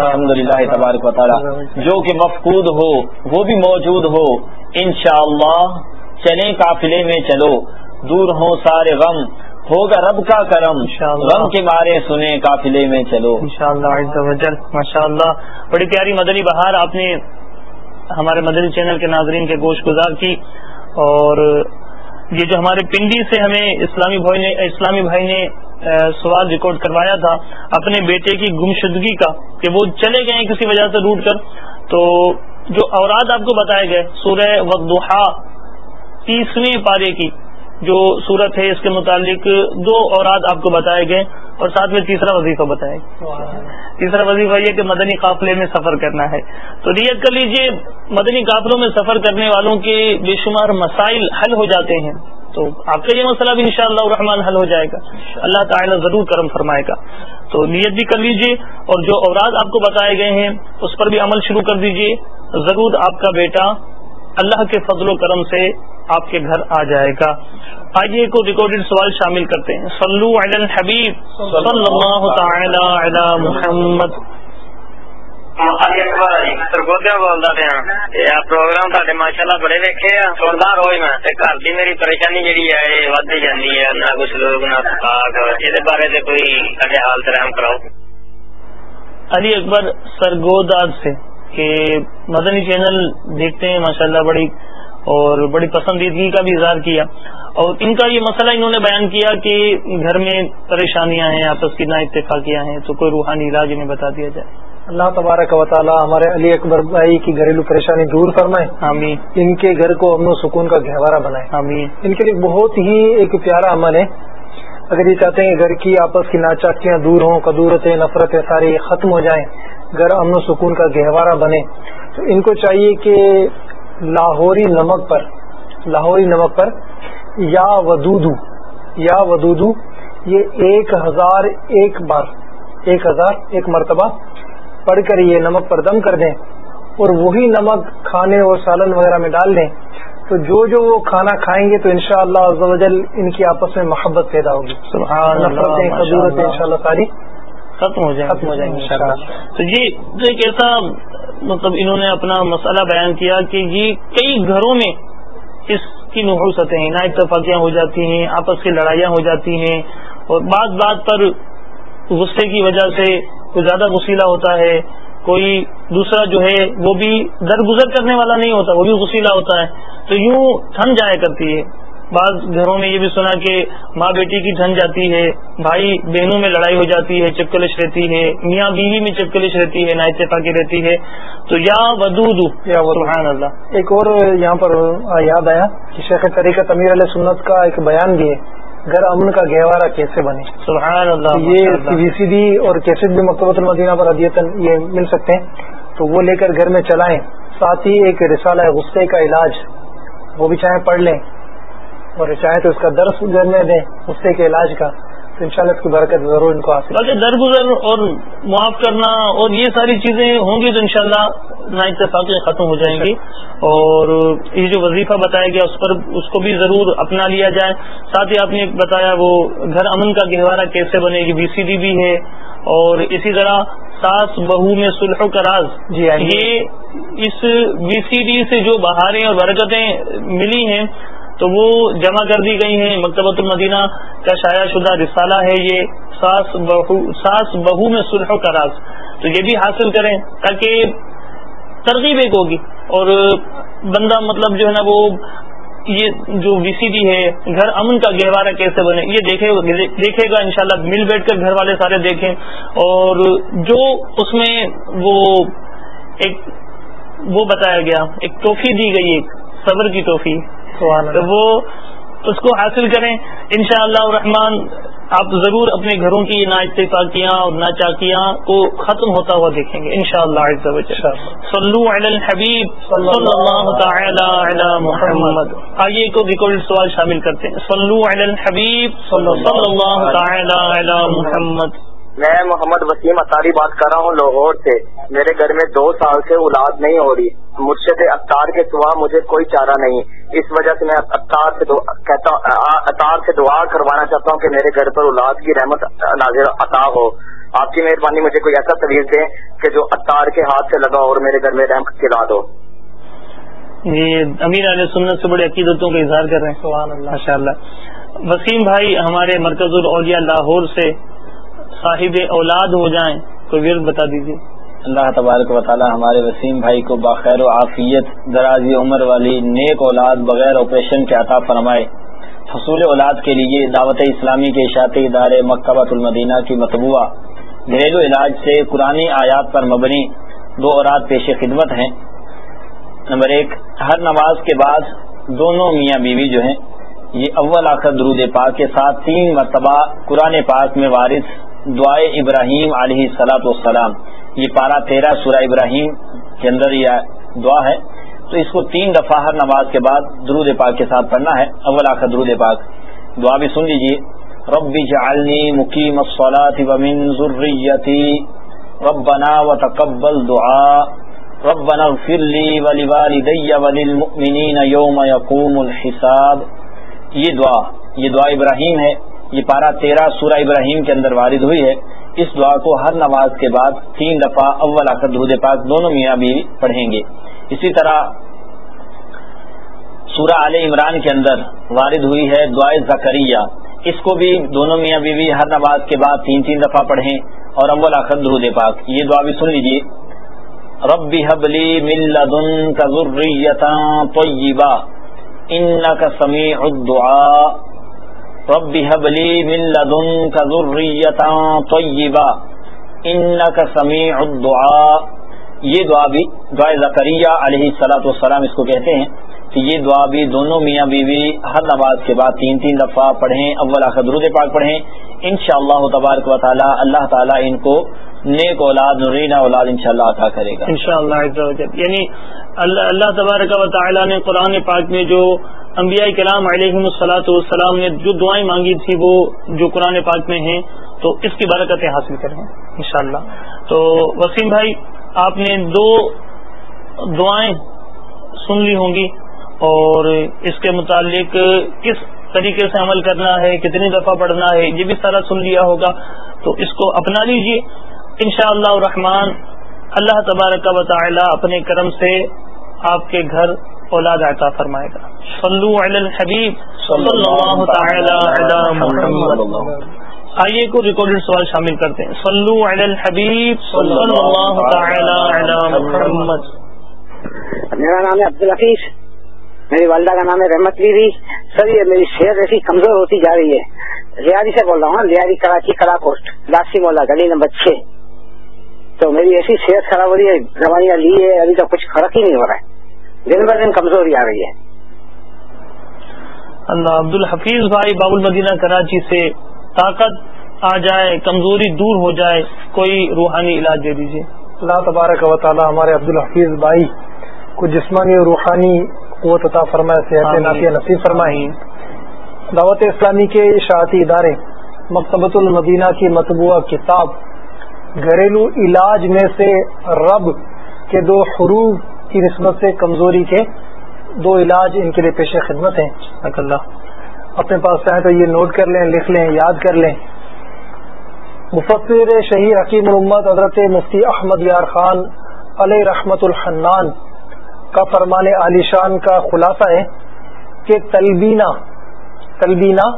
الحمد للہ تبارک و تعالیٰ۔ جو کہ مفقود ہو وہ بھی موجود ہو۔ انشاءاللہ اللہ چلیں قافلے میں چلو۔ دور ہو سارے غم ہوگا رب کا کرم۔ غم کے بارے سنے قافلے میں چلو۔ ماشاء اللہ بڑی پیاری مدنی بہار آپ نے ہمارے مدنی چینل کے ناظرین کے گوشت گزار کی۔ اور یہ جو ہمارے پنڈی سے ہمیں اسلامی بھائی نے اسلامی بھائی نے سوال ریکارڈ کروایا تھا اپنے بیٹے کی گمشدگی کا کہ وہ چلے گئے کسی وجہ سے روٹ کر۔ تو جو اوراد آپ کو بتائے گئے سورہ وضحا تیسویں پارے کی جو صورت ہے اس کے متعلق دو اوراد آپ کو بتائے گئے اور ساتھ میں تیسرا وظیفہ بتائے تیسرا وظیفہ یہ کہ مدنی قافلے میں سفر کرنا ہے۔ تو نیت کر لیجیے، مدنی قافلوں میں سفر کرنے والوں کے بے شمار مسائل حل ہو جاتے ہیں۔ تو آپ کا یہ مسئلہ بھی انشاءاللہ شاء الرحمان حل ہو جائے گا۔ اللہ تعالیٰ ضرور کرم فرمائے گا۔ تو نیت بھی کر لیجیے اور جو اوراد آپ کو بتائے گئے ہیں، اس پر بھی عمل شروع کر دیجیے۔ ضرور آپ کا بیٹا اللہ کے فضل و کرم سے آپ کے گھر آ جائے گا۔ آئیے کو ریکارڈیڈ سوال شامل کرتے ہیں۔ صلو علی الحبیب۔ صلی اللہ تعالی علی محمد۔ پروگرام ماشاء اللہ بڑے روز میں گھر میری پریشانی ہے ہے نہ کچھ لوگ نہ بارے سے کوئی حال رحم کراؤ علی اکبر سرگوداد سے کہ مدنی چینل دیکھتے ہیں ماشاءاللہ بڑی اور بڑی پسندیدگی کا بھی اظہار کیا۔ اور ان کا یہ مسئلہ انہوں نے بیان کیا کہ گھر میں پریشانیاں ہیں آپس کی نا اتفاقیاں ہیں تو کوئی روحانی علاج انہیں بتا دیا جائے۔ اللہ تبارک و تعالیٰ ہمارے علی اکبر بھائی کی گھریلو پریشانی دور فرمائے۔ آمین۔ ان کے گھر کو امن و سکون کا گہوارہ بنائے۔ آمین۔ ان کے لیے بہت ہی ایک پیارا عمل ہے۔ اگر یہ چاہتے ہیں گھر کی آپس کی ناچاکیاں دور ہوں، قدورتیں، نفرتیں ساری ختم ہو جائیں، گھر امن و سکون کا گہوارہ بنے، تو ان کو چاہیے کہ لاہوری نمک پر، لاہوری نمک پر یا ودودو یا ودودو، یہ ایک ہزار ایک بار، ایک ہزار ایک مرتبہ پڑھ کر یہ نمک پر دم کر دیں اور وہی نمک کھانے اور سالن وغیرہ میں ڈال دیں۔ تو جو جو وہ کھانا کھائیں گے تو انشاءاللہ شاء اللہ ان کی آپس میں محبت پیدا ہوگی. ان شاء اللہ ساری. ختم ہو جائے ختم ہو جائیں گے تو یہ ایک ایسا مطلب انہوں نے اپنا مسئلہ بیان کیا کہ یہ کئی گھروں میں اس کی نحوستیں ہیں نا اتفاقیاں ہو جاتی ہیں آپس کی لڑائیاں ہو جاتی ہیں اور بات بات پر غصے کی وجہ سے کوئی زیادہ غسیلہ ہوتا ہے کوئی دوسرا جو ہے وہ بھی درگزر کرنے والا نہیں ہوتا، وہ بھی غسیلہ ہوتا ہے۔ تو یوں تھن جایا کرتی ہے۔ بعض گھروں میں یہ بھی سنا کہ ماں بیٹی کی دھن جاتی ہے، بھائی بہنوں میں لڑائی ہو جاتی ہے چپکلش رہتی ہے، میاں بیوی میں چپکلش رہتی ہے نا اتفاقی رہتی ہے۔ تو یا ودود یا سبحان اللہ۔ ایک اور یہاں پر یاد آیا کہ شیخ طریقہ تمیر علیہ سنت کا ایک بیان بھی ہے۔ گھر امن کا گہوارہ کیسے بنے؟ سبحان اللہ یہ وی سی ڈی اور کیسے بھی مکتبۃ المدینہ پر ادیتن یہ مل سکتے ہیں۔ تو وہ لے کر گھر میں چلائیں۔ ساتھ ہی ایک رسالہ غصے کا علاج۔ وہ بھی چاہیں پڑھ لیں۔ اور چاہے تو اس کا درس گزرنے دیں غصے کے علاج کا۔ تو ان شاء اللہ اس کی برکت ضرور ان کو حاصل۔ درگزر اور معاف کرنا اور یہ ساری چیزیں ہوں گی تو ان شاء اللہ نا ختم ہو جائیں گی اور یہ جو وظیفہ بتایا گیا اس پر اس کو بھی ضرور اپنا لیا جائے۔ ساتھ ہی آپ نے بتایا وہ گھر امن کا گہوارہ کیسے بنے گی بی سی ڈی بھی ہے۔ اور اسی طرح ساس بہو میں سلح کا راز جی یہ اس بی سی ڈی سے جو بہاریں اور برکتیں ملی ہیں تو وہ جمع کر دی گئی ہیں۔ مکتبۃ المدینہ کا شائع شدہ رسالہ ہے یہ ساس بہو ساس بہو میں سلح کا راز تو یہ بھی حاصل کریں تاکہ ترغیب ایک ہوگی۔ اور بندہ مطلب جو ہے نا وہ یہ جو وی سی ڈی ہے گھر امن کا گہوارہ کیسے بنے یہ دیکھے دیکھے گا انشاءاللہ مل بیٹھ کر گھر والے سارے دیکھیں۔ اور جو اس میں وہ ایک وہ بتایا گیا ایک ٹوفی دی گئی ایک صبر کی ٹوفی وہ اس کو حاصل کریں۔ انشاءاللہ شاء اللہ آپ ضرور اپنے گھروں کی نا اتفاقیاں اور نا چاکیاں کو ختم ہوتا ہوا دیکھیں گے ان شاء اللہ صلو علی الحبیب صلی اللہ تعالی علی محمد۔ آئیے کو ریکارڈ سوال شامل کرتے ہیں۔ صلو علی الحبیب صلی اللہ تعالی علی محمد۔ میں محمد وسیم اطاری بات کر رہا ہوں لاہور سے۔ میرے گھر میں دو سال سے اولاد نہیں ہو رہی۔ مرشد اختار کے سوا مجھے کوئی چارہ نہیں۔ اس وجہ سے میں اختار سے کہتا اطار سے دعا کروانا چاہتا ہوں کہ میرے گھر پر اولاد کی رحمت نازر عطا ہو۔ آپ کی مہربانی مجھے کوئی ایسا طویل دے کہ جو اطار کے ہاتھ سے لگا اور میرے گھر میں رحمت کی دو یہ امیر علیہ سنت سے بڑی عقیدتوں کا اظہار کر رہے ہیں۔ ماشاء اللہ۔ وسیم بھائی ہمارے مرکز الاولیاء لاہور سے صاحب اولاد ہو جائیں، کوئی ورد بتا دیجیے اللہ تبارک و تعالی ہمارے وسیم بھائی کو باخیر و عافیت، درازی عمر والی نیک اولاد بغیر آپریشن کے عطا فرمائے۔ حصول اولاد کے لیے دعوت اسلامی کے اشاعتی ادارے مکتبۃ المدینہ کی مطبوعہ۔ گھریلو علاج سے قرآن آیات پر مبنی دو اوراد پیش خدمت ہیں۔ نمبر ایک، ہر نماز کے بعد دونوں میاں بیوی جو ہیں، یہ اول آخر درود پاک کے ساتھ تین مرتبہ قرآن پاک میں وارث دعائے ابراہیم علیہ سلاۃ والسلام۔ یہ پارا تیرہ سورہ ابراہیم کے اندر یہ دعا ہے۔ تو اس کو تین دفعہ ہر نماز کے بعد درود پاک کے ساتھ پڑھنا ہے۔ اول آخر درود پاک۔ دعا بھی سن لیجیے رب جعلنی مقیم الصلاة ومن ذریتی۔ ربنا وتقبل دعا۔ ربنا اغفر لی ولوالدی وللمؤمنین یوم یقوم الحساب۔ یہ دعا یہ دعا ابراہیم ہے۔ یہ پارہ تیرہ سورہ ابراہیم کے اندر وارد ہوئی ہے۔ اس دعا کو ہر نماز کے بعد تین دفعہ اول آخر درود پاک دونوں میاں بیوی پڑھیں گے۔ اسی طرح سورہ عال عمران کے اندر وارد ہوئی ہے دعائے زکریہ۔ اس کو بھی دونوں میاں بیوی ہر نماز کے بعد تین تین دفعہ پڑھیں اور اول آخر درود پاک۔ یہ دعا بھی سن لیجیے ربی حبلی ملدن کا ضروریت طیبہ۔ ان کا سمیع الدعاء۔ رب حبلی من لدنك ذرية طيبة. انك سميع الدعاء. یہ دعا بھی دعا زکریہ علیہ السلاۃ والسلام اس کو کہتے ہیں کہ یہ دعا بھی دونوں میاں بیوی ہر نماز کے بعد تین تین دفعہ پڑھیں، اول آخر درود پاک پڑھیں ان شاء اللہ تبارک و تعالی اللہ تعالیٰ ان کو نیک اولاد نرینا اولاد ان شاء اللہ عطا کرے گا. ان شاء یعنی اللہ یعنی اللہ تبارک و تعالیٰ نے قرآن پاک میں جو انبیاء کلام علیہ السلاۃ والسلام نے جو دعائیں مانگی تھی، وہ جو قرآن پاک میں ہیں، تو اس کی برکتیں حاصل کریں انشاءاللہ. تو وسیم بھائی، آپ نے دو دعائیں سن لی ہوں گی اور اس کے متعلق کس طریقے سے عمل کرنا ہے، کتنی دفعہ پڑھنا ہے، یہ بھی سارا سن لیا ہوگا۔ تو اس کو اپنا لیجیے ان شاء اللہ رحمان اللہ تبارک و تعالی اپنے کرم سے آپ کے گھر اولاد عطا فرمائے گا۔ صلو علی الحبیب، صلی اللہ تعالی علی محمد۔ آئیے کو ریکارڈڈ سوال شامل کرتے ہیں۔ صلو علی الحبیب، صلی اللہ تعالی علی محمد۔ میرا نام ہے عبدالحفیظ۔ میری والدہ کا نام ہے رحمت بیوی۔ سر یہ میری صحت ایسی کمزور ہوتی جا رہی ہے۔ ریاضی سے بول رہا ہوں ریاضی کراچی کلا کوسٹ لاسی مولا گلی نمبر چھ۔ تو میری ایسی صحت خراب ہو رہی ہے دوائیاں لی ہے ابھی تک کچھ فرق ہی نہیں ہو رہا ہے۔ دن ب دن کمزوری آ رہی ہے۔ اللہ عبد الحفیظ بھائی باب المدینہ کراچی سے طاقت آ جائے کمزوری دور ہو جائے کوئی روحانی علاج دے دیجیے اللہ تبارک و تعالی ہمارے عبد الحفیظ بھائی کو جسمانی اور روحانی قوت عطا فرمائے صحت نافیہ نصیب فرمائے۔ دعوت اسلامی کے اشاعتی ادارے مکتبۃ المدینہ کی مطبوعہ کتاب گھریلو علاج میں سے رب کے دو حروف کی نسبت سے کمزوری کے دو علاج ان کے لیے پیش خدمت ہیں۔ اللہ۔ اپنے پاس چاہیں تو یہ نوٹ کر لیں لکھ لیں یاد کر لیں۔ مفسر شہید حکیم محمد حضرت مفتی احمد یار خان علیہ رحمت الحنان کا فرمان علی شان کا خلاصہ ہے کہ تلبینہ تلبینہ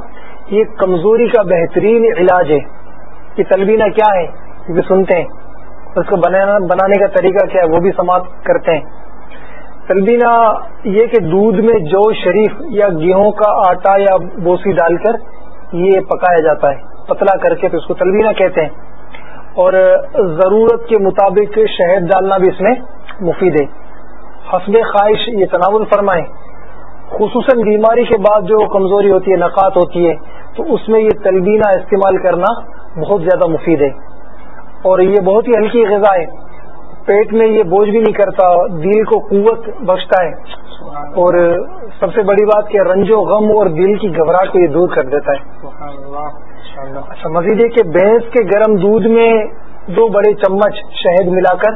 یہ کمزوری کا بہترین علاج ہے۔ کہ تلبینہ کیا ہے؟ یہ سنتے ہیں۔ اس کو بنانے کا طریقہ کیا ہے؟ وہ بھی سماعت کرتے ہیں۔ تلبینہ یہ کہ دودھ میں جو شریف یا گیہوں کا آٹا یا بوسی ڈال کر یہ پکایا جاتا ہے، پتلا کر کے تو اس کو تلبینہ کہتے ہیں۔ اور ضرورت کے مطابق شہد ڈالنا بھی اس میں مفید ہے۔ حسب خواہش یہ تناول فرمائیں۔ خصوصاً بیماری کے بعد جو کمزوری ہوتی ہے نقات ہوتی ہے، تو اس میں یہ تلبینہ استعمال کرنا بہت زیادہ مفید ہے۔ اور یہ بہت ہی ہلکی غذا ہے۔ پیٹ میں یہ بوجھ بھی نہیں کرتا، دل کو قوت بخشتا ہے۔ اور سب سے بڑی بات کہ رنج و غم اور دل کی گھبراہٹ کو یہ دور کر دیتا ہے۔ اچھا مزید ہے کہ بھینس کے گرم دودھ میں دو بڑے چمچ شہد ملا کر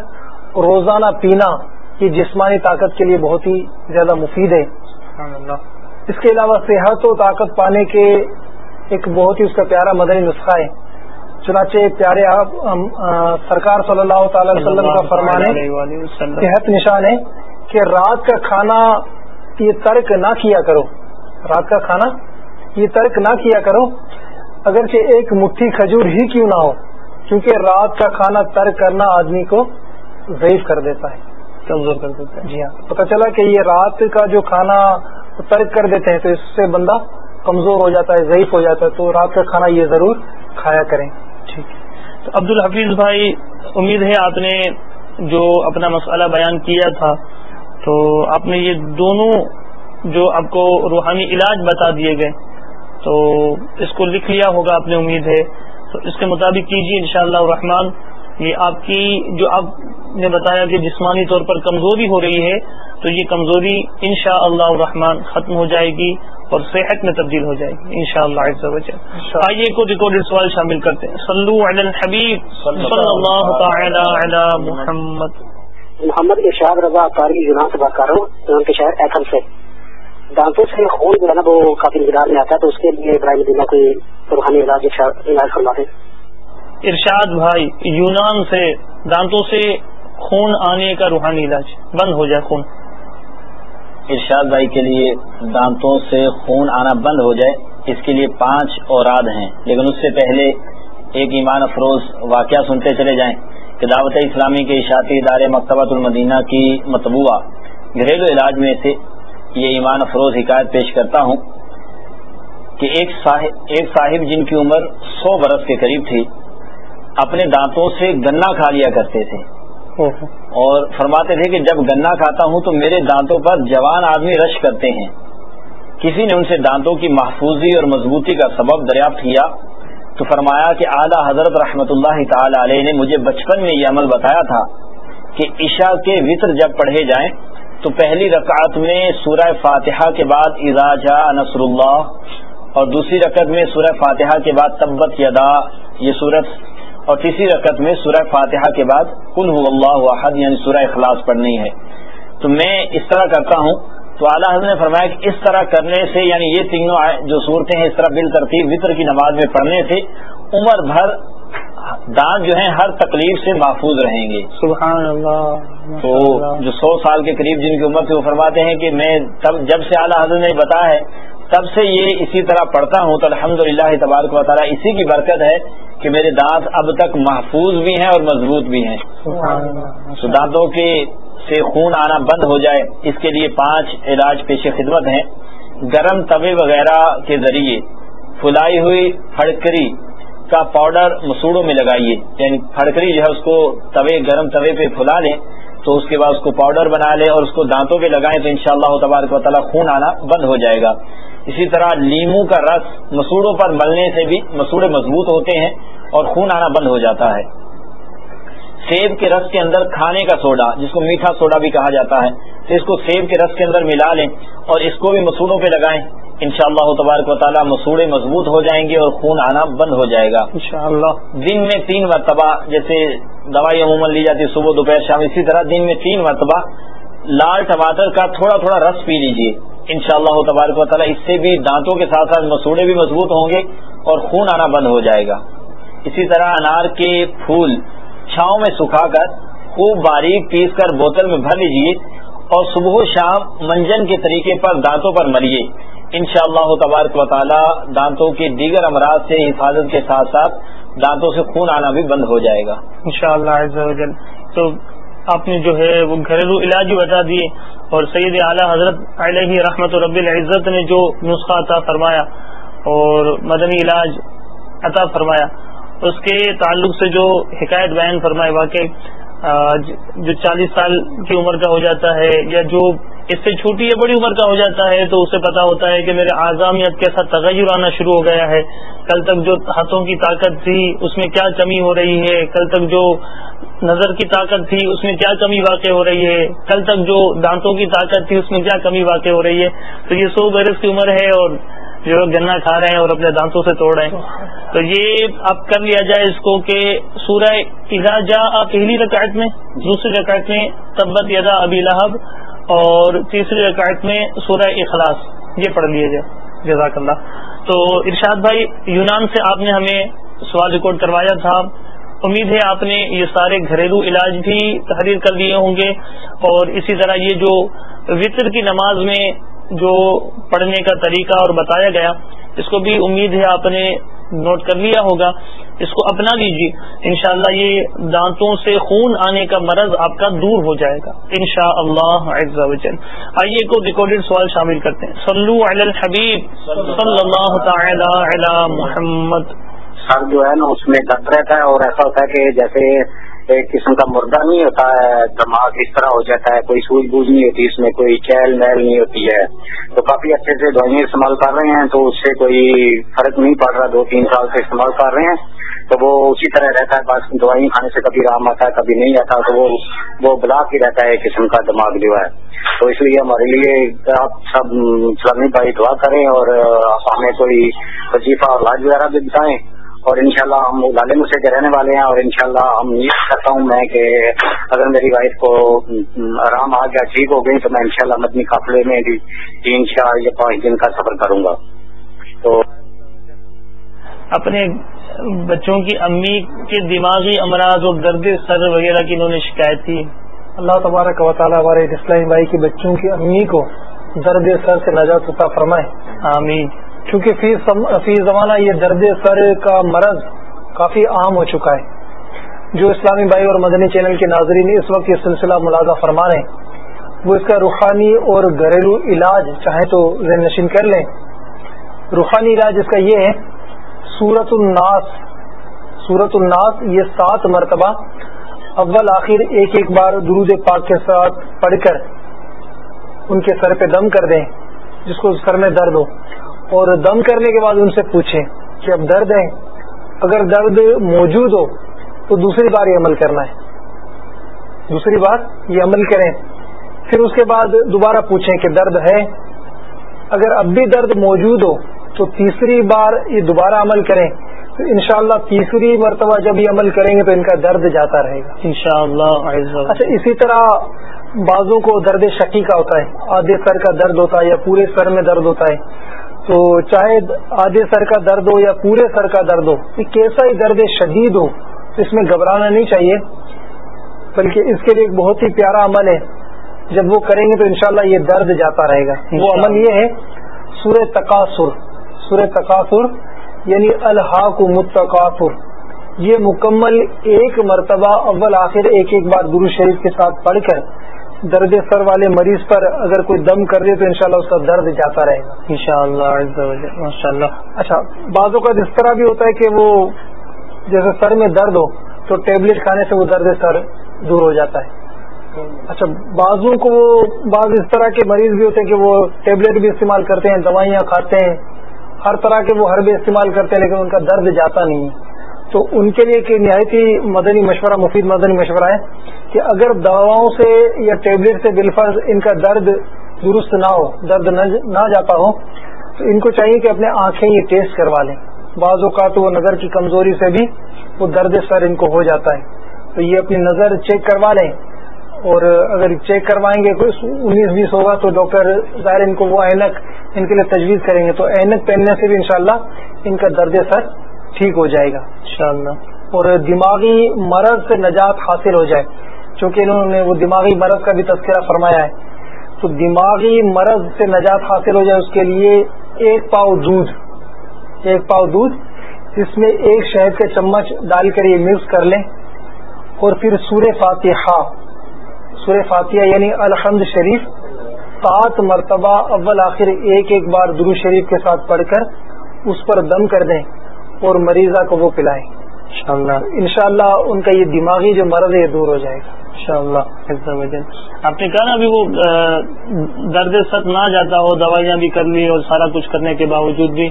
روزانہ پینا۔ یہ جسمانی طاقت کے لیے بہت ہی زیادہ مفید ہے۔ اس کے علاوہ صحت و طاقت پانے کے ایک بہت ہی اس کا پیارا مدنی نسخہ ہے۔ چنانچہ پیارے آپ سرکار صلی اللہ تعالی وسلم کا فرمانے صحت نشان ہے کہ رات کا کھانا یہ ترک نہ کیا کرو۔ رات کا کھانا یہ ترک نہ کیا کرو۔ اگرچہ ایک مٹھی کھجور ہی کیوں نہ ہو کیونکہ رات کا کھانا ترک کرنا آدمی کو ضعیف کر دیتا ہے۔ کمزور کر دیتا ہے جی ہاں۔ پتا چلا کہ یہ رات کا جو کھانا ترک کر دیتے ہیں تو اس سے بندہ کمزور ہو جاتا ہے، ضعیف ہو جاتا ہے۔ تو رات کا کھانا یہ ضرور کھایا کریں۔ ٹھیک تو عبد الحفیظ بھائی، امید ہے آپ نے جو اپنا مسئلہ بیان کیا تھا۔ تو آپ نے یہ دونوں جو آپ کو روحانی علاج بتا دیے گئے، تو اس کو لکھ لیا ہوگا، آپ نے امید ہے۔ تو اس کے مطابق کیجیے انشاءاللہ شاء الرحمان یہ آپ کی جو آپ نے بتایا کہ جسمانی طور پر کمزوری ہو رہی ہے تو یہ کمزوری ان شاء اللہ الرحمان ختم ہو جائے گی اور صحت میں تبدیل ہو جائے گی ان شاء اللہ آئیے کو ریکارڈ سوال شامل کرتے ہیں۔ صلو علی الحبیب۔ صلی اللہ تعالی علی محمد۔ محمد ارشاد رضا کاری یونان سے بات کر رہا ہوں۔ ان کے شہر ایتھل سے۔ دانتوں سے خون جو ہے نا وہ کافی مقدار میں آتا ہے تو اس کے لیے ابراہیم دینا کوئی روحانی علاج علاج فرما دیں ارشاد بھائی، یونان سے دانتوں سے خون آنے کا روحانی علاج، بند ہو جائے خون۔ ارشاد بھائی کے لیے دانتوں سے خون آنا بند ہو جائے، اس کے لیے پانچ اوراد ہیں۔ لیکن اس سے پہلے ایک ایمان افروز واقعہ سنتے چلے جائیں۔ کہ دعوت اسلامی کے اشاعتی ادارے مکتبۃ المدینہ کی مطبوعہ گھریلو علاج میں سے یہ ایمان افروز حکایت پیش کرتا ہوں کہ ایک صاحب ایک صاحب جن کی عمر سو برس کے قریب تھی اپنے دانتوں سے گنا کھا لیا کرتے تھے۔ اور فرماتے تھے کہ جب گنا کھاتا ہوں تو میرے دانتوں پر جوان آدمی رش کرتے ہیں۔ کسی نے ان سے دانتوں کی محفوظی اور مضبوطی کا سبب دریافت کیا تو فرمایا کہ اعلیٰ حضرت رحمت اللہ تعالی علیہ نے مجھے بچپن میں یہ عمل بتایا تھا کہ عشاء کے وطر جب پڑھے جائیں تو پہلی رکعت میں سورہ فاتحہ کے بعد اضاجہ نصر اللہ اور دوسری رکعت میں سورہ فاتحہ کے بعد تبت یدا یہ سورت اور تیسری رکعت میں سورہ فاتحہ کے بعد کل اللہ واحد یعنی سورہ اخلاص پڑھنی ہے۔ تو میں اس طرح کرتا ہوں تو اعلیٰ حضرت نے فرمایا کہ اس طرح کرنے سے یعنی یہ تینوں جو صورتیں ہیں اس طرح بال ترتیب وطر کی نماز میں پڑھنے سے عمر بھر دانت جو ہیں ہر تکلیف سے محفوظ رہیں گے۔ سبحان اللہ تو جو سو سال کے قریب جن کی عمر سے وہ فرماتے ہیں کہ میں تب جب سے اعلیٰ حضرت نے بتایا ہے تب سے یہ اسی طرح پڑھتا ہوں۔ تو الحمد للہ تبارک و تعالیٰ اسی کی برکت ہے کہ میرے دانت اب تک محفوظ بھی ہیں اور مضبوط بھی ہیں۔ تو دانتوں کے سے خون آنا بند ہو جائے اس کے لیے پانچ علاج پیش خدمت ہیں۔ گرم توے وغیرہ کے ذریعے پھلائی ہوئی پھڑکری کا پاؤڈر مسوڑوں میں لگائیے۔ یعنی پھڑکری جو ہے اس کو توے گرم توے پہ پھلا لیں تو اس کے بعد اس کو پاؤڈر بنا لیں اور اس کو دانتوں پہ لگائیں تو انشاءاللہ شاء اللہ تبارک و تعالیٰ خون آنا بند ہو جائے گا۔ اسی طرح لیمو کا رس مسوڑوں پر ملنے سے بھی مسوڑے مضبوط ہوتے ہیں اور خون آنا بند ہو جاتا ہے۔ سیب کے رس کے اندر کھانے کا سوڈا جس کو میٹھا سوڈا بھی کہا جاتا ہے تو اس کو سیب کے رس کے اندر ملا لیں اور اس کو بھی مسوڑوں پہ لگائیں۔ انشاءاللہ اللہ تبارک و تعالیٰ مسوڑے مضبوط ہو جائیں گے اور خون آنا بند ہو جائے گا۔ انشاءاللہ۔ دن میں تین مرتبہ جیسے دوائی عموماً لی جاتی ہے صبح دوپہر شام اسی طرح دن میں تین مرتبہ لال ٹماٹر کا تھوڑا تھوڑا رس پی لیجیے ان شاء اللہ تبارک و تعالیٰ اس سے بھی دانتوں کے ساتھ ساتھ مسوڑے بھی مضبوط ہوں گے اور خون آنا بند ہو جائے گا۔ اسی طرح انار کے پھول چھاؤں میں سکھا کر خوب باریک پیس کر بوتل میں بھر لیجیے اور صبح و شام منجن کے طریقے پر دانتوں پر ملیے۔ ان شاء اللہ تبارک و تعالیٰ دانتوں کے دیگر امراض سے حفاظت کے ساتھ ساتھ دانتوں سے خون آنا بھی بند ہو جائے گا۔ ان شاء اللہ تو آپ نے جو ہے وہ گھریلو علاج بھی بتا دیے۔ اور سید اعلیٰ حضرت علیہ رحمت رب العزت نے جو نسخہ عطا فرمایا اور مدنی علاج عطا فرمایا، اس کے تعلق سے جو حکایت بیان فرمائے واقع جو چالیس سال کی عمر کا ہو جاتا ہے یا جو اس سے چھوٹی یا بڑی عمر کا ہو جاتا ہے تو اسے پتا ہوتا ہے کہ میرے اعظامیت کے ساتھ تغیر آنا شروع ہو گیا ہے۔ کل تک جو ہاتھوں کی طاقت تھی، اس میں کیا کمی ہو رہی ہے؟ کل تک جو نظر کی طاقت تھی، اس میں کیا کمی واقع ہو رہی ہے؟ کل تک جو دانتوں کی طاقت تھی، اس میں کیا کمی واقع ہو رہی ہے؟ تو یہ سو برس کی عمر ہے اور جو لوگ گنا کھا رہے ہیں اور اپنے دانتوں سے توڑ رہے ہیں۔ تو یہ اب کر لیا جائے اس کو کہ سورہ جا پہلی رکعت میں، دوسری رکعت میں، تبت یدا ابی لہب اور تیسری رکعت میں سورہ اخلاص، یہ پڑھ لیا جائے۔ جزاک اللہ تو ارشاد بھائی، یونان سے آپ نے ہمیں سوال ریکارڈ کروایا تھا۔ امید ہے آپ نے یہ سارے گھریلو علاج بھی تحریر کر لیے ہوں گے۔ اور اسی طرح یہ جو وطر کی نماز میں جو پڑھنے کا طریقہ اور بتایا گیا، اس کو بھی امید ہے آپ نے نوٹ کر لیا ہوگا۔ اس کو اپنا لیجیے۔ انشاءاللہ یہ دانتوں سے خون آنے کا مرض آپ کا دور ہو جائے گا۔ ان شاء اللہ آئیے کو ریکارڈیڈ سوال شامل کرتے ہیں۔ صلو علی الحبیب۔ صلی اللہ تعالی علی محمد۔ سر جو ہے نا، اس میں درد رہتا ہے اور ایسا ہوتا ہے کہ جیسے ایک قسم کا مردہ نہیں ہوتا ہے، دماغ اس طرح ہو جاتا ہے، کوئی سوج بوجھ نہیں ہوتی، اس میں کوئی چہل محل نہیں ہوتی ہے۔ تو کافی اچھے سے دوائیں استعمال کر رہے ہیں، تو اس سے کوئی فرق نہیں پڑ رہا، دو تین سال سے استعمال کر رہے ہیں۔ تو وہ اسی طرح رہتا ہے بس دوائیں کھانے سے کبھی آرام آتا ہے، کبھی نہیں آتا، تو وہ وہ بلاک ہی رہتا ہے قسم کا دماغ جو ہے۔ تو اس لیے ہمارے لیے آپ سب سلامی بھائی دعا کریں اور ہمیں کوئی وظیفہ اور علاج وغیرہ بھی بتائیں۔ اور انشاءاللہ ہم لالے مسے کے رہنے والے ہیں، اور انشاءاللہ ہم یہ کرتا ہوں میں کہ اگر میری وائف کو آرام آ گیا، ٹھیک ہو گئی، تو میں انشاءاللہ مدنی قافلے میں بھی تین چار یا پانچ دن کا سفر کروں گا۔ تو اپنے بچوں کی امی کے دماغی امراض اور درد سر وغیرہ کی انہوں نے شکایت تھی اللہ تبارک و تعالیٰ ہمارے اسلام بھائی کی بچوں کی امی کو درد سر سے نجات عطا فرمائے۔ آمین۔ چونکہ فی زمانہ یہ درد سر کا مرض کافی عام ہو چکا ہے۔ جو اسلامی بھائی اور مدنی چینل کے ناظرین اس وقت یہ سلسلہ ملازہ فرما رہے ہیں وہ اس کا روحانی اور گھریلو علاج چاہے تو ذہن نشین کر لیں۔ روحانی علاج اس کا یہ ہے سورت الناس سورت الناس یہ سات مرتبہ اول آخر ایک ایک بار درود پاک کے ساتھ پڑھ کر ان کے سر پہ دم کر دیں، جس کو سر میں درد ہو۔ اور دم کرنے کے بعد ان سے پوچھیں کہ اب درد ہے؟ اگر درد موجود ہو تو دوسری بار یہ عمل کرنا ہے۔ دوسری بار یہ عمل کریں۔ پھر اس کے بعد دوبارہ پوچھیں کہ درد ہے؟ اگر اب بھی درد موجود ہو تو تیسری بار یہ دوبارہ عمل کریں تو انشاءاللہ تیسری مرتبہ جب یہ عمل کریں گے تو ان کا درد جاتا رہے گا۔ انشاءاللہ اچھا اسی طرح بازوں کو درد شکی کا ہوتا ہے آدھے سر کا درد ہوتا ہے یا پورے سر میں درد ہوتا ہے۔ تو چاہے آدھے سر کا درد ہو یا پورے سر کا درد ہو یہ کیسا ہی درد شدید ہو اس میں گھبرانا نہیں چاہیے۔ بلکہ اس کے لیے ایک بہت ہی پیارا عمل ہے جب وہ کریں گے تو انشاءاللہ یہ درد جاتا رہے گا۔ وہ عمل یہ ہے سورہ تقاصر۔ سورہ تقاصر یعنی الحاق متقاصر یہ مکمل ایک مرتبہ اول آخر ایک ایک بار گرو شریف کے ساتھ پڑھ کر درد سر والے مریض پر اگر کوئی دم کر دے تو انشاءاللہ اس کا درد جاتا رہے گا۔ ان شاء اللہ اچھا بعضوں کا اس طرح بھی ہوتا ہے کہ وہ جیسے سر میں درد ہو تو ٹیبلٹ کھانے سے وہ درد سر دور ہو جاتا ہے۔ اچھا بعضوں کو بعض اس طرح کے مریض بھی ہوتے ہیں کہ وہ ٹیبلٹ بھی استعمال کرتے ہیں دوائیاں کھاتے ہیں۔ ہر طرح کے وہ حربے استعمال کرتے ہیں لیکن ان کا درد جاتا نہیں۔ ہے تو ان کے لیے ایک نہایت ہی مدنی مشورہ، مفید مدنی مشورہ ہے کہ اگر دواؤں سے یا ٹیبلٹ سے بالفرض ان کا درد درست نہ ہو، درد نہ جاتا ہو، تو ان کو چاہیے کہ اپنے آنکھیں یہ ٹیسٹ کروا لیں۔ بعض اوقات وہ نظر کی کمزوری سے بھی وہ درد سر ان کو ہو جاتا ہے۔ تو یہ اپنی نظر چیک کروا لیں۔ اور اگر چیک کروائیں گے انیس بیس ہوگا تو ڈاکٹر ظاہر ان کو وہ اینک ان کے لیے تجویز کریں گے تو اینک پہننے سے بھی انشاءاللہ ان کا درد سر ٹھیک ہو جائے گا۔ انشاءاللہ۔ اور دماغی مرض سے نجات حاصل ہو جائے۔ چونکہ انہوں نے وہ دماغی مرض کا بھی تذکرہ فرمایا ہے۔ تو دماغی مرض سے نجات حاصل ہو جائے اس کے لیے ایک پاؤ دودھ۔ ایک پاؤ دودھ جس میں ایک شہد کا چمچ ڈال کر یہ مکس کر لیں۔ اور پھر سور فاتحہ۔ سور فاتحہ یعنی الحمد شریف۔ سات مرتبہ اول آخر ایک ایک بار درو شریف کے ساتھ پڑھ کر اس پر دم کر دیں اور مریضہ کو وہ پلائیں۔ ان شاء اللہ ان کا یہ دماغی جو مرض ہے یہ دور ہو جائے گا۔ ان شاء اللہ آپ نے کہا نا ابھی وہ درد ست نہ جاتا ہو دوائیاں بھی کر لی اور سارا کچھ کرنے کے باوجود بھی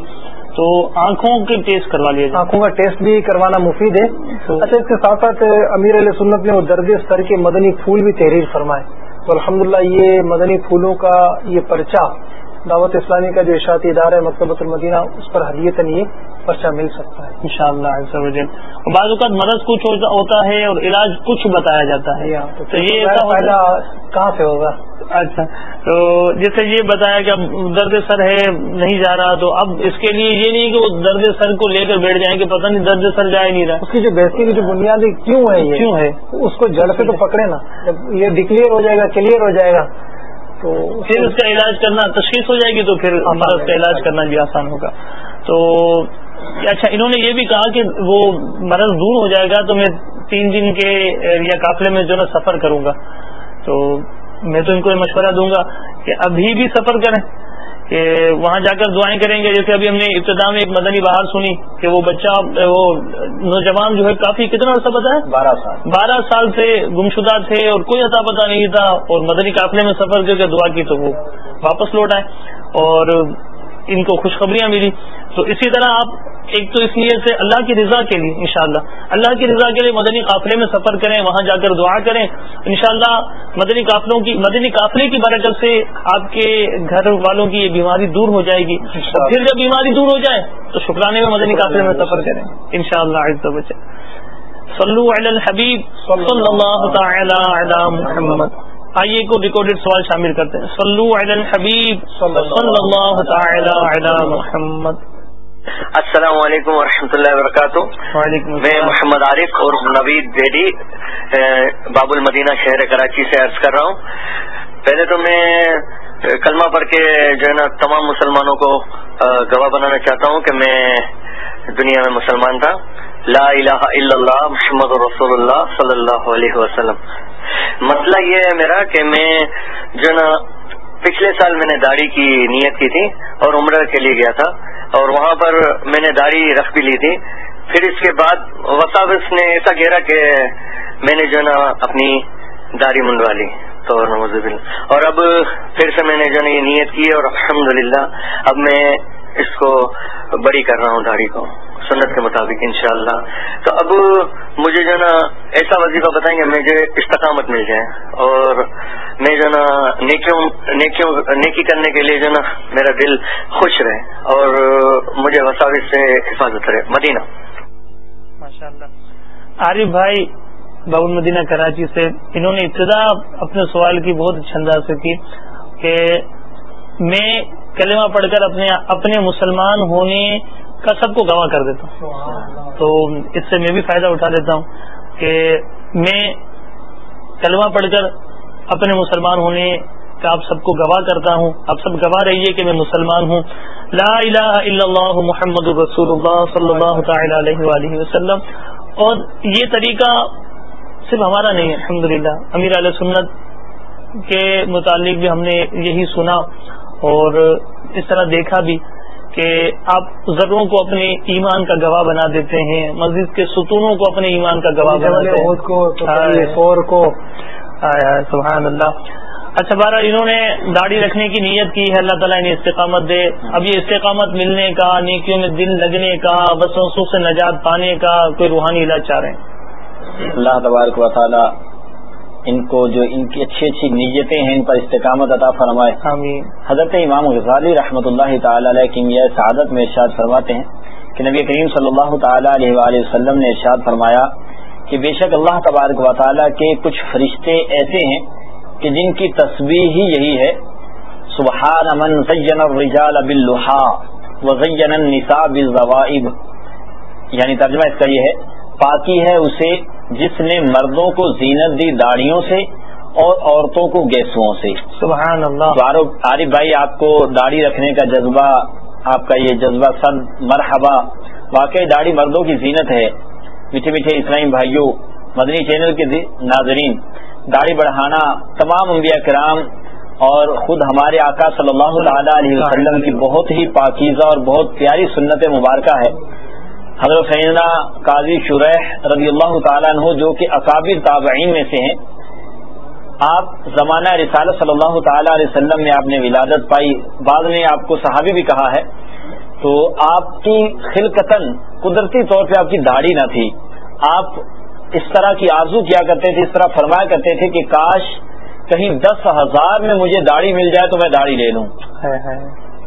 تو آنکھوں کے ٹیسٹ کروا لیے آنکھوں کا ٹیسٹ بھی کروانا مفید ہے۔ اچھا اس کے ساتھ ساتھ امیر علیہ سنت نے وہ درد سر کے مدنی پھول بھی تحریر فرمائے۔ تو الحمدللہ یہ مدنی پھولوں کا یہ پرچہ دعوت اسلامی کا جو اشاعتی ادارہ ہے مکتبۃ المدینہ، اس پر حدیت نہیں پرچہ مل سکتا ہے ان شاء اللہ بعض اوقات مرض کچھ ہوتا ہے اور علاج کچھ بتایا جاتا ہے۔ تو یہ فائدہ کہاں سے ہوگا؟ اچھا تو جیسے یہ بتایا کہ اب درد سر ہے نہیں جا رہا تو اب اس کے لیے یہ نہیں کہ وہ درد سر کو لے کر بیٹھ جائیں کہ پتہ نہیں درد سر جائے نہیں رہا۔ اس کی جو بیسی کی جو بنیادی کیوں ہے یہ؟ کیوں ہے؟ اس کو جڑ سے تو پکڑے نا۔ جب یہ ڈکلیئر ہو جائے گا کلیئر ہو جائے گا تو پھر اس کا علاج کرنا تشخیص ہو جائے گی تو پھر مرض کا علاج کرنا بھی آسان ہوگا۔ تو اچھا انہوں نے یہ بھی کہا کہ وہ مرض دور ہو جائے گا تو میں تین دن کے یا قافلے میں جو نا سفر کروں گا۔ تو میں تو ان کو یہ مشورہ دوں گا کہ ابھی بھی سفر کریں کہ وہاں جا کر دعائیں کریں گے۔ جیسے ابھی ہم نے ابتدا میں ایک مدنی بہار سنی کہ وہ بچہ وہ نوجوان جو ہے کافی کتنا عرصہ پتا ہے؟ بارہ سال۔ بارہ سال سے گمشدہ تھے اور کوئی عطا پتہ نہیں تھا اور مدنی قافلے میں سفر کر کے دعا کی تو وہ واپس لوٹ آئے اور ان کو خوشخبریاں ملی۔ تو اسی طرح آپ ایک تو اس لیے سے اللہ کی رضا کے لیے انشاءاللہ۔ اللہ کی رضا کے لیے مدنی قافلے میں سفر کریں وہاں جا کر دعا کریں۔ انشاءاللہ مدنی قافلوں کی مدنی قافلے کی برکت سے آپ کے گھر والوں کی یہ بیماری دور ہو جائے گی۔ پھر جب بیماری دور ہو جائے تو شکرانے میں مدنی قافلے میں سفر کریں۔ ان شاء اللہ صلو علی الحبیب۔ صلی اللہ تعالی علی محمد۔ آئیے کو ریکارڈیڈ سوال شامل کرتے ہیں۔ صلو علی الحبیب۔ صلی اللہ تعالی علی محمد۔ السلام علیکم ورحمۃ اللہ وبرکاتہ۔ میں محمد عارف اور نوید بیڈی باب المدینہ شہر کراچی سے عرض کر رہا ہوں۔ پہلے تو میں کلمہ پڑھ کے جو ہے نا تمام مسلمانوں کو گواہ بنانا چاہتا ہوں کہ میں دنیا میں مسلمان تھا۔ لا الہ الا اللہ محمد رسول اللہ صلی اللہ علیہ وسلم۔ مسئلہ یہ ہے میرا کہ میں جو نا پچھلے سال میں نے داڑھی کی نیت کی تھی اور عمرہ کے لیے گیا تھا۔ اور وہاں پر میں نے داڑھی رکھ بھی لی تھی۔ پھر اس کے بعد وساوس نے ایسا گھیرا کہ میں نے جو نا اپنی داڑھی منڈوا لی۔ تو اور اب پھر سے میں نے جو نا یہ نیت کی اور الحمدللہ اب میں اس کو بڑی کر رہا ہوں داڑھی کو۔ سنت کے مطابق انشاءاللہ۔ تو اب مجھے جو نا ایسا وظیفہ بتائیں گے، مجھے استقامت مل جائے۔ اور میں جو نا نیکیوں نیکیوں، نیکی کرنے کے لیے جو نا میرا دل خوش رہے اور مجھے وساوس سے حفاظت رہے مدینہ۔ ماشاء اللہ عارف بھائی، باب المدینہ کراچی سے انہوں نے ابتدا اپنے سوال کی بہت اچھا انداز سے کی کہ میں کلمہ پڑھ کر اپنے اپنے مسلمان ہونے کا سب کو گواہ کر دیتا ہوں۔ تو اس سے میں بھی فائدہ اٹھا لیتا ہوں کہ میں کلمہ پڑھ کر اپنے مسلمان ہونے کا آپ سب کو گواہ کرتا ہوں۔ آپ سب گواہ رہیے کہ میں مسلمان ہوں۔ لا الہ الا اللہ محمد رسول اللہ صلی اللہ تعالی علیہ وآلہ وسلم۔ اور یہ طریقہ صرف ہمارا نہیں ہے الحمد امیر علیہ سنت کے متعلق بھی ہم نے یہی سنا اور اس طرح دیکھا بھی۔ کہ آپ ذروں کو اپنے ایمان کا گواہ بنا دیتے ہیں مسجد کے ستونوں کو اپنے ایمان کا گواہ بنا کو سبحان اللہ۔ اچھا بارہ انہوں نے داڑھی رکھنے کی نیت کی ہے اللہ تعالیٰ نے استقامت دے۔ اب یہ استقامت ملنے کا نیکیوں میں دل لگنے کا بسوں سے نجات پانے کا کوئی روحانی علاج چاہ رہے ہیں۔ اللہ تبارک و تعالیٰ ان کو جو ان کی اچھی اچھی نیتیں ہیں ان پر استقامت عطا فرمائے۔ آمین۔ حضرت امام غزالی رحمۃ اللہ تعالی علیہ کیمیا سعادت میں ارشاد فرماتے ہیں کہ نبی کریم صلی اللہ تعالی علیہ وآلہ وسلم نے ارشاد فرمایا کہ بے شک اللہ تبارک و تعالیٰ کے کچھ فرشتے ایسے ہیں کہ جن کی تصویر ہی یہی ہے سبحان من زین الرجال باللحا وزین النساء بالزوائب یعنی ترجمہ اس کا یہ ہے پاکی ہے اسے جس نے مردوں کو زینت دی داڑیوں سے اور عورتوں کو گیسوں سے۔ سبحان اللہ۔ عارف بھائی آپ کو داڑھی رکھنے کا جذبہ آپ کا یہ جذبہ سن مرحبا۔ واقعی داڑھی مردوں کی زینت ہے۔ میٹھے میٹھے اسلام بھائیوں مدنی چینل کے ناظرین داڑھی بڑھانا تمام انبیاء کرام اور خود ہمارے آقا صلی اللہ تعالی علیہ وسلم کی بہت ہی پاکیزہ اور بہت پیاری سنت مبارکہ ہے۔ حضرت سیدنا قاضی شرح رضی اللہ تعالیٰ عنہ جو کہ اکابر تابعین میں سے ہیں، آپ زمانہ رسالت صلی اللہ تعالی علیہ وسلم میں آپ نے ولادت پائی، بعد میں آپ کو صحابی بھی کہا ہے۔ تو آپ کی خلقتن قدرتی طور پہ آپ کی داڑھی نہ تھی۔ آپ اس طرح کی آرزو کیا کرتے تھے، اس طرح فرمایا کرتے تھے کہ کاش کہیں دس ہزار میں مجھے داڑھی مل جائے تو میں داڑھی لے لوں۔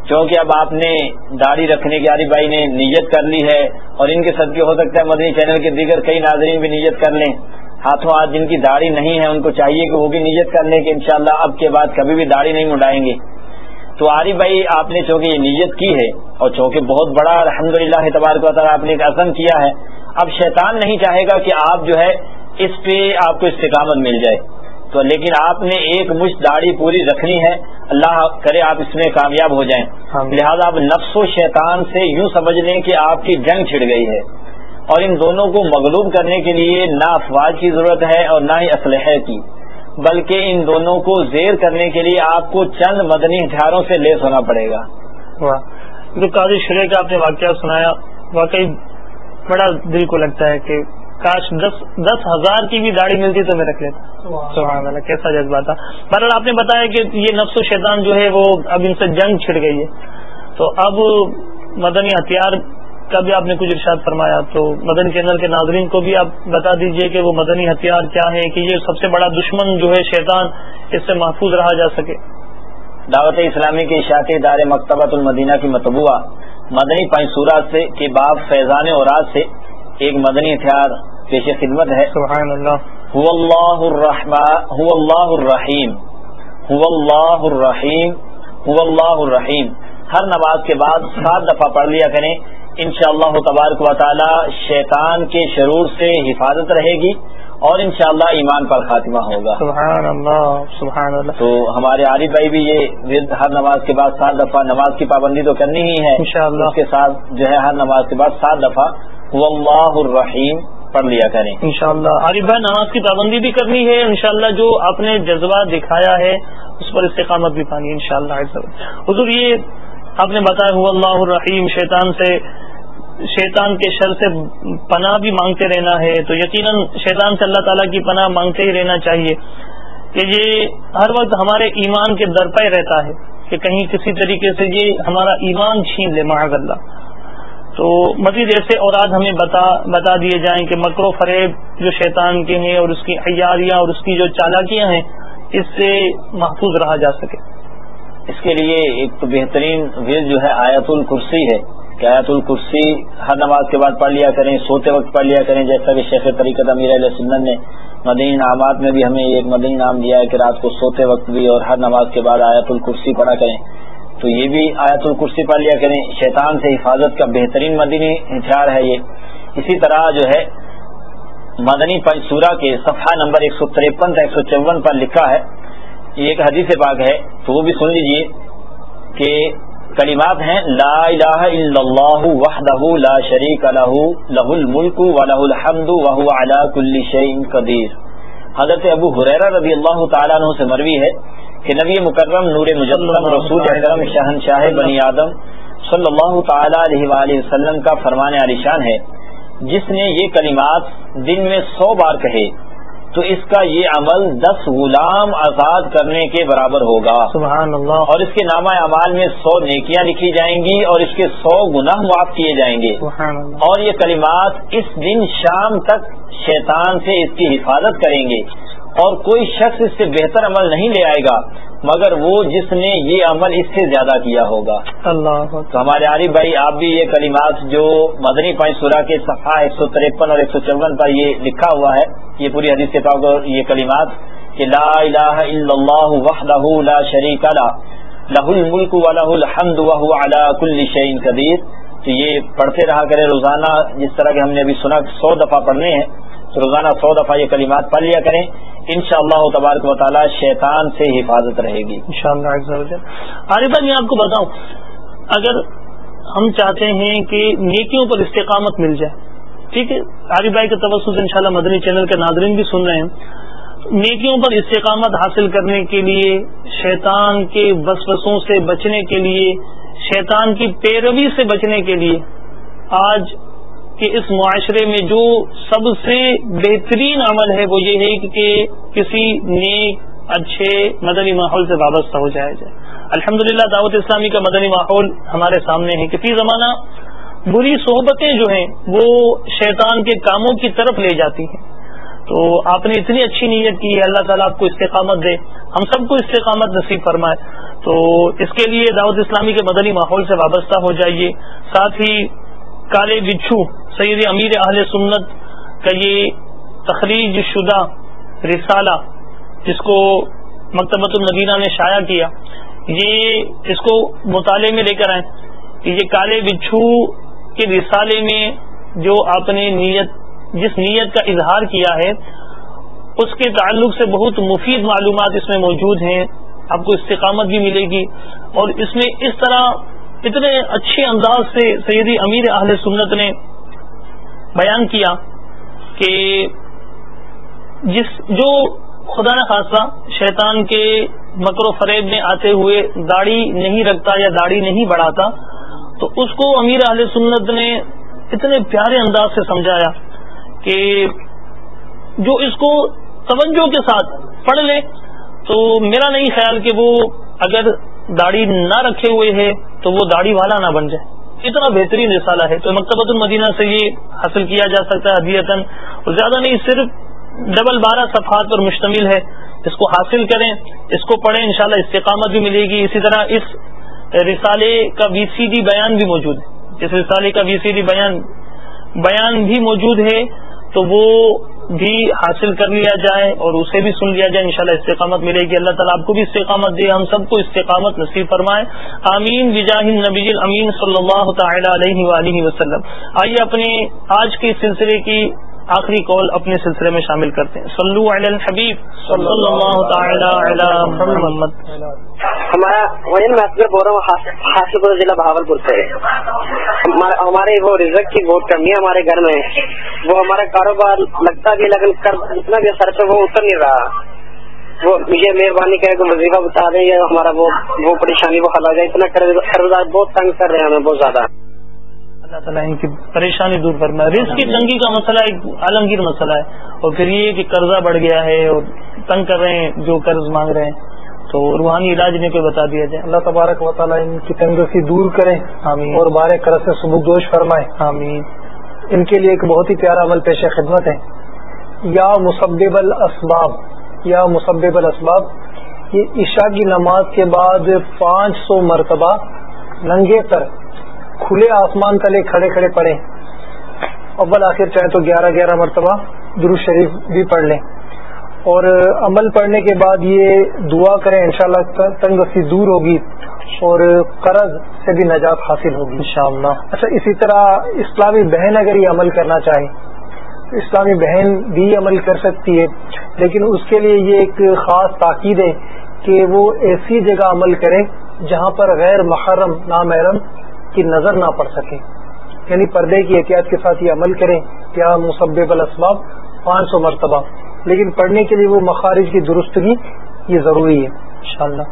کیونکہ اب آپ نے داڑھی رکھنے کی عاری بھائی نے نیت کر لی ہے اور ان کے صدقے ہو سکتا ہے مدنی چینل کے دیگر کئی ناظرین بھی نیت کر لیں۔ ہاتھوں ہاتھ جن کی داڑھی نہیں ہے ان کو چاہیے کہ وہ بھی نیت کر لیں کہ انشاءاللہ اب کے بعد کبھی بھی داڑھی نہیں مڈائیں گے۔ تو آری بھائی، آپ نے چونکہ یہ نیت کی ہے اور چونکہ بہت بڑا الحمد للہ تبارک و تعالیٰ آپ نے ایک عزم کیا ہے، اب شیطان نہیں چاہے گا کہ آپ جو ہے اس پہ آپ کو استقامت مل جائے۔ تو لیکن آپ نے ایک مشت داڑھی پوری رکھنی ہے اللہ کرے آپ اس میں کامیاب ہو جائیں۔ لہذا آپ نفس و شیطان سے یوں سمجھ لیں کہ آپ کی جنگ چھڑ گئی ہے۔ اور ان دونوں کو مغلوب کرنے کے لیے نہ افواج کی ضرورت ہے اور نہ ہی اسلحے کی۔ بلکہ ان دونوں کو زیر کرنے کے لیے آپ کو چند مدنی ہتھیاروں سے لیس ہونا پڑے گا۔ جو قاضی شرح کا آپ نے واقعہ سنایا واقعی بڑا دل کو لگتا ہے کہ کاش دس دس ہزار کی بھی داڑھی ملتی تو میں رکھ لیتا۔ سبحان اللہ۔ کیسا جذبہ تھا۔ بہرحال آپ نے بتایا کہ یہ نفس و شیطان جو ہے وہ اب ان سے جنگ چھڑ گئی ہے۔ تو اب مدنی ہتھیار کا بھی آپ نے کچھ ارشاد فرمایا۔ تو مدنی چینل کے ناظرین کو بھی آپ بتا دیجیے کہ وہ مدنی ہتھیار کیا ہے کہ یہ سب سے بڑا دشمن جو ہے شیطان اس سے محفوظ رہا جا سکے۔ دعوت اسلامی کے اشاعتی ادارے مکتبۃ المدینہ کی متبوعہ مدنی پنسورا سے کے باب فیضان اور سے ایک مدنی ہتھیار۔ پیش خدمت ہے. سبحان اللہ هو اللہ هو اللہ الرحیم. هو اللہ الرحیم. هو اللہ الرحیم. ہر نماز کے بعد سات دفعہ پڑھ لیا کریں. انشاءاللہ اللہ تبارک و تعالی شیطان کے شرور سے حفاظت رہے گی اور انشاءاللہ ایمان پر خاتمہ ہوگا. سبحان اللہ سبحان اللہ تو ہمارے عارف بھائی بھی یہ ہر نماز کے بعد سات دفعہ نماز کی پابندی تو کرنی ہی ہے. انشاءاللہ. اس کے ساتھ جو ہے ہر نماز کے بعد سات دفعہ اللہ الرحیم پڑھ لیا کریں۔ انشاءاللہ شاء عارف بھائی نماز کی پابندی بھی کرنی ہے، انشاءاللہ جو آپ نے جذبہ دکھایا ہے، اس پر استقامت بھی پانی ان شاء اللہ حضور، یہ آپ نے بتایا ہوا اللہ الرحیم، شیطان سے، شیطان کے شر سے پناہ بھی مانگتے رہنا ہے۔ تو یقیناً شیطان سے اللہ تعالیٰ کی پناہ مانگتے ہی رہنا چاہیے۔ کہ یہ ہر وقت ہمارے ایمان کے در پہ رہتا ہے۔ کہ کہیں کسی طریقے سے یہ ہمارا ایمان چھین لے، معاذ اللہ۔ تو مزید ایسے اور آج ہمیں بتا بتا دیے جائیں کہ مکر و فریب جو شیطان کے ہیں اور اس کی عیاریاں اور اس کی جو چالاکیاں ہیں، اس سے محفوظ رہا جا سکے۔ اس کے لیے ایک تو بہترین ویل جو ہے آیت الکرسی ہے کہ آیت الکرسی ہر نماز کے بعد پڑھ لیا کریں، سوتے وقت پڑھ لیا کریں، جیسا کہ شیخ طریقت امیر علیہ سنن نے مدنی نامات میں بھی ہمیں ایک مدنی نام دیا ہے کہ رات کو سوتے وقت بھی اور ہر نماز کے بعد آیت الکرسی پڑھا کریں۔ تو یہ بھی آیت الکرسی پڑھ لیا کریں۔ شیطان سے حفاظت کا بہترین مدنی ہتھیار ہے یہ۔ اسی طرح جو ہے، مدنی سورہ کے صفحہ نمبر ایک سو ترپن ایک سو چون پر لکھا ہے۔ یہ ایک حدیث پاک ہے۔ تو وہ بھی سن لیجیے کہ کلمات ہیں، لا الہ الا اللہ وحدہ لا شریک له له الملک وله الحمد وهو على كل شيء قدیر۔ حضرت ابو حریرہ رضی اللہ تعالیٰ عنہ سے مروی ہے۔ کہ نبی مکرم نور مجسم رسول اکرم شہنشاہ بنی آدم صلی اللہ تعالی علیہ وآلہ وسلم کا فرمان علیشان ہے۔ جس نے یہ کلمات دن میں سو بار کہے تو اس کا یہ عمل دس غلام آزاد کرنے کے برابر ہوگا۔ سبحان اللہ اور اس کے نامہ اعمال میں سو نیکیاں لکھی جائیں گی اور اس کے سو گناہ معاف کیے جائیں گے۔ سبحان اللہ اور یہ کلمات اس دن شام تک شیطان سے اس کی حفاظت کریں گے۔ اور کوئی شخص اس سے بہتر عمل نہیں لے آئے گا مگر وہ جس نے یہ عمل اس سے زیادہ کیا ہوگا۔ اللہ۔ تو ہمارے عارف بھائی آپ بھی یہ کلمات جو مدنی پائن سورا کے صفحہ ایک سو ترپن اور ایک سو چون پر یہ لکھا ہوا ہے یہ پوری حدیث کے پاک یہ کلمات کہ لا الہ الا اللہ وحدہ لا شریک لا لہ الملک و لہ الحمد وهو على كل شيء قدیر۔ تو یہ پڑھتے رہا کرے روزانہ جس طرح کہ ہم نے ابھی سنا سو دفعہ پڑھنے ہیں۔ روزانہ سو دفعہ یہ کلمات پڑھ لیا کریں۔ ان شاء اللہ تبارک و تعالیٰ شیطان سے حفاظت رہے گی۔ ان شاء اللہ میں آپ کو بتاؤں، اگر ہم چاہتے ہیں کہ نیکیوں پر استقامت مل جائے، ٹھیک ہے؟ عارف بھائی کے توسط ان شاء اللہ مدنی چینل کے ناظرین بھی سن رہے ہیں۔ نیکیوں پر استقامت حاصل کرنے کے لیے، شیطان کے وسوسوں سے بچنے کے لیے، شیطان کی پیروی سے بچنے کے لیے، آج کہ اس معاشرے میں جو سب سے بہترین عمل ہے وہ یہ ہے کہ کسی نیک، اچھے مدنی ماحول سے وابستہ ہو جایا جائے۔ الحمد دعوت اسلامی کا مدنی ماحول ہمارے سامنے ہے کسی زمانہ بری صحبتیں جو ہیں وہ شیطان کے کاموں کی طرف لے جاتی ہیں۔ تو آپ نے اتنی اچھی نیت کی ہے، اللہ تعالیٰ آپ کو استقامت دے، ہم سب کو استقامت نصیب فرمائے۔ تو اس کے لیے دعوت اسلامی کے مدنی ماحول سے وابستہ ہو جائیے۔ ساتھ ہی کالے بچھو۔ سید امیر اہل سنت کا یہ تخریج شدہ رسالہ جس کو مکتبۃ المدینہ نے شائع کیا، یہ اس کو مطالعے میں لے کر آئے کہ یہ کالے بچھو کے رسالے میں جو آپ نے نیت، جس نیت کا اظہار کیا ہے، اس کے تعلق سے بہت مفید معلومات اس میں موجود ہیں، آپ کو استقامت بھی ملے گی۔ اور اس میں اس طرح اتنے اچھے انداز سے سیدی امیر اہل سنت نے بیان کیا کہ جس جو خدا نخواستہ شیطان کے مکر و فریب میں آتے ہوئے داڑھی نہیں رکھتا یا داڑھی نہیں بڑھاتا، تو اس کو امیر اہل سنت نے اتنے پیارے انداز سے سمجھایا کہ جو اس کو توجہ کے ساتھ پڑھ لے، تو میرا نہیں خیال کہ وہ اگر داڑھی نہ رکھے ہوئے ہے تو وہ داڑھی والا نہ بن جائے۔ اتنا بہترین رسالہ ہے تو مکتبۃ المدینہ سے یہ حاصل کیا جا سکتا ہے ادیتن اور زیادہ نہیں، صرف ڈبل بارہ صفحات پر مشتمل ہے۔ اس کو حاصل کریں، اس کو پڑھیں، انشاءاللہ استقامت بھی ملے گی۔ اسی طرح اس رسالے کا وی سی ڈی بیان بھی موجود ہے۔ اس رسالے کا وی سی ڈی بیان بیان بھی موجود ہے۔ تو وہ بھی حاصل کر لیا جائے اور اسے بھی سن لیا جائے، انشاءاللہ استقامت ملے گی۔ اللہ تعالیٰ آپ کو بھی استقامت دے، ہم سب کو استقامت نصیب فرمائے۔ آمین۔ وجاہ نبی امین صلی اللہ تعالی علیہ وآلہ وسلم۔ آئیے اپنے آج کے سلسلے کی آخری کال اپنے سلسلے میں شامل کرتے ہیں۔ صلو علی الحبیب۔ صلی اللہ تعالی علی محمد۔ ہمارا میں اصغر بول رہا ہوں حاصل پور ضلع بہاول پور سے ہمارے وہ رزق کی بہت کمی ہے ہمارے گھر میں۔ وہ ہمارا کاروبار لگتا بھی لیکن اتنا بھی سر پہ وہ اتر نہیں رہا۔ وہ مجھے مہربانی کرے کہ وظیفہ بتا دیں یا ہمارا وہ وہ پریشانی، وہ حل ہو جائے اتنا قرض بہت تنگ کر رہے ہیں ہمیں بہت زیادہ۔ اللہ تعالیٰ ان کی پریشانی دور فرمائے رزق کی تنگی کا مسئلہ ایک عالمگیر مسئلہ ہے اور پھر یہ کہ قرضہ بڑھ گیا ہے اور تنگ کر رہے ہیں جو قرض مانگ رہے ہیں۔ تو روحانی علاج نے کوئی بتا دیا جائے۔ اللہ تبارک و تعالیٰ ان کی تنگی دور کرے آمین۔ اور بارے قرض سے سبک دوش فرمائے۔ آمین۔ ان کے لیے ایک بہت ہی پیارا عمل پیش خدمت ہے۔ یا مسبب الاسباب یا مسبب الاسباب یہ عشاء کی نماز کے بعد پانچ سو مرتبہ ننگے پر کھلے آسمان تلے کھڑے کھڑے پڑے۔ اول آخر چاہے تو گیارہ گیارہ مرتبہ درو شریف بھی پڑھ لیں۔ اور عمل پڑھنے کے بعد یہ دعا کریں انشاءاللہ شاء تنگ سی دور ہوگی اور قرض سے بھی نجات حاصل ہوگی۔ انشاءاللہ۔ اچھا اسی طرح اسلامی بہن اگر یہ عمل کرنا چاہے اسلامی بہن بھی عمل کر سکتی ہے لیکن اس کے لیے یہ ایک خاص تاکید ہے کہ وہ ایسی جگہ عمل کرے جہاں پر غیر محرم نامحرم کی نظر نہ پڑ سکے۔ یعنی پردے کی احتیاط کے ساتھ یہ عمل کریں کیا مسبب الاسباب، پانچ سو مرتبہ۔ لیکن پڑھنے کے لیے وہ مخارج کی درستگی یہ ضروری ہے، انشاءاللہ۔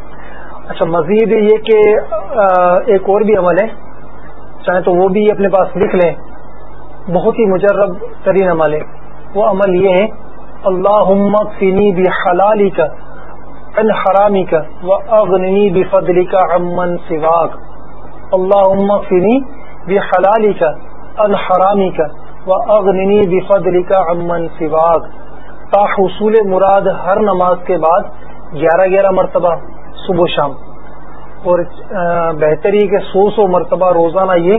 اچھا مزید یہ کہ ایک اور بھی عمل ہے۔ چاہے تو وہ بھی اپنے پاس لکھ لیں۔ بہت ہی مجرب ترین عمل ہے۔ وہ عمل یہ ہے اللہ فینی بھی حلالی کا ان حرامی کا و اغنی بھی کا امن اللہ فنی بھی حلالی کا الحرامی کا و اغنی بھی فضلی کا امن سواگ تا حصول مراد ہر نماز کے بعد گیارہ گیارہ مرتبہ صبح شام۔ اور بہتری کے سو سو مرتبہ روزانہ یہ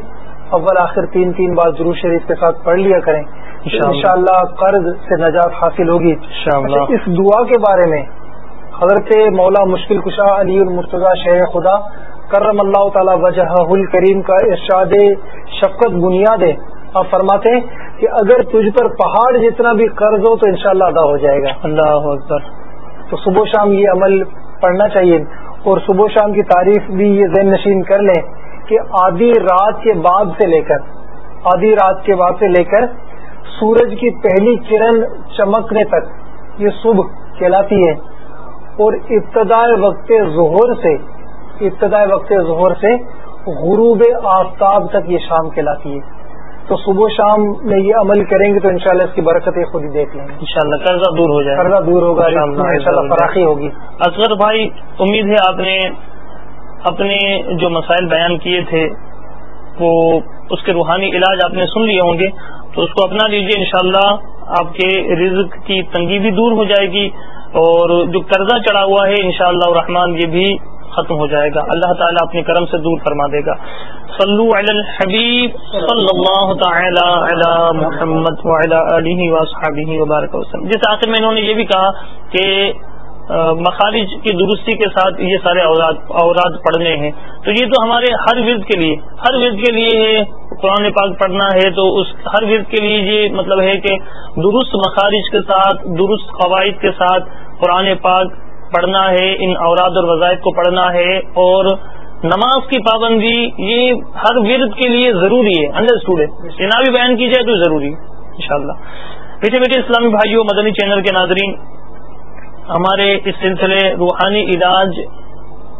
اول آخر تین تین بار ضرور شریف کے ساتھ پڑھ لیا کریں۔ ان شاء اللہ قرض سے نجات حاصل ہوگی۔ اچھا، اس دعا کے بارے میں حضرت مولا مشکل کشا علی المرتضی شہ خدا کرم اللہ تعالی وجہ الکریم کا ارشاد شفقت بنیاد ہے۔ آپ فرماتے ہیں کہ اگر تجھ پر پہاڑ جتنا بھی قرض ہو تو انشاءاللہ ادا ہو جائے گا۔ اللہ اکبر۔ تو صبح شام یہ عمل پڑھنا چاہیے اور صبح شام کی تعریف بھی یہ ذہن نشین کر لیں کہ آدھی رات کے بعد سے لے کر آدھی رات کے بعد سے لے کر سورج کی پہلی کرن چمکنے تک یہ صبح کہلاتی ہے۔ اور ابتدائے وقت ظہر سے ابتدائی وقت ظہر سے غروب آفتاب تک یہ شام کہلاتی ہے۔ تو صبح شام میں یہ عمل کریں گے تو انشاءاللہ اس کی برکتیں خود ہی دیکھ لیں گے۔ انشاءاللہ قرضہ دور ہو جائے قرضہ دور ہوگا۔ انشاءاللہ۔ فراخی ہوگی۔ اصغر بھائی امید ہے آپ نے اپنے جو مسائل بیان کیے تھے وہ اس کے روحانی علاج آپ نے سن لیے ہوں گے۔ تو اس کو اپنا لیجیے انشاءاللہ آپ کے رزق کی تنگی بھی دور ہو جائے گی۔ اور جو قرضہ چڑھا ہوا ہے انشاءاللہ الرحمن یہ بھی ختم ہو جائے گا۔ اللہ تعالیٰ اپنے کرم سے دور فرما دے گا۔ صلو علی الحبیب صلی اللہ تعالی علی محمد وبارک وسلم۔ جس آخر میں انہوں نے یہ بھی کہا کہ مخارج کی درستی کے ساتھ یہ سارے اوراد پڑھنے ہیں۔ تو یہ تو ہمارے ہر ورد کے لیے، ہر ورد کے لیے ہے۔ قرآن پاک پڑھنا ہے تو اس ہر ورد کے لیے یہ مطلب ہے کہ درست مخارج کے ساتھ، درست قواعد کے ساتھ قرآن پاک پڑھنا ہے، ان اوراد اور وظائف کو پڑھنا ہے اور نماز کی پابندی یہ ہر ورد کے لیے ضروری ہے انڈرسٹوڈ ہے۔ چنابی بیان کی جائے تو ضروری ہے ان شاء اللہ اسلامی بھائیوں، مدنی چینل کے ناظرین، ہمارے اس سلسلے روحانی علاج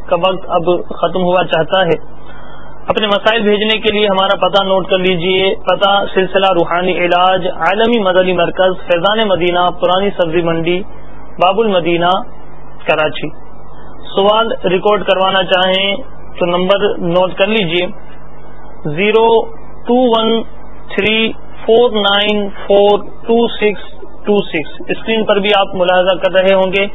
کا وقت اب ختم ہوا چاہتا ہے۔ اپنے مسائل بھیجنے کے لیے ہمارا پتہ نوٹ کر لیجیے۔ پتہ، سلسلہ روحانی علاج، عالمی مدنی مرکز، فیضان مدینہ، پرانی سبزی منڈی، باب المدینہ کراچی۔ سوال ریکارڈ کروانا چاہیں تو نمبر نوٹ کر لیجیے۔ Zero two one three four nine four two six two six. Screen پر بھی آپ ملاحظہ کر رہے ہوں گے۔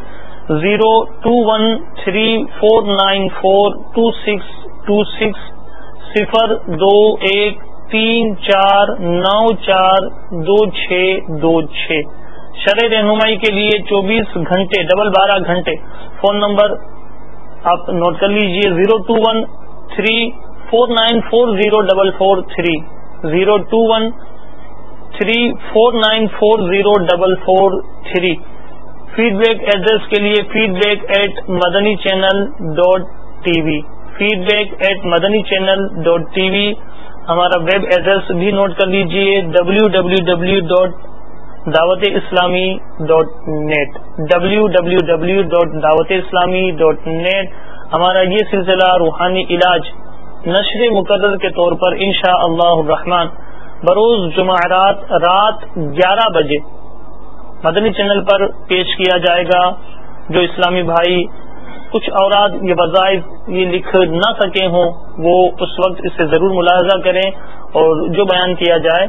Zero two one three four nine four two six two six. صفر دو ایک تین چار نو چار دو چھ دو چھ۔ شرح رہنمائی کے لیے چوبیس گھنٹے، ڈبل بارہ گھنٹے۔ فون نمبر آپ نوٹ کر لیجیے، zero two one three four nine four zero double four three. Zero two one three four nine four zero double four three. Feedback address کے لیے feedback at Madani channel dot T V. Feedback at Madani channel dot T V. ہمارا web address بھی note کر لیجیے W W W dot Dawat Islami dot net W W W dot Dawat Islami dot net ہمارا یہ سلسلہ روحانی علاج نشر مقرر کے طور پر انشاء اللہ الرحمن بروز جمعرات رات گیارہ بجے مدنی چینل پر پیش کیا جائے گا۔ جو اسلامی بھائی کچھ اوراد یہ وظائف یہ لکھ نہ سکے ہوں، وہ اس وقت اس سے ضرور ملاحظہ کریں اور جو بیان کیا جائے۔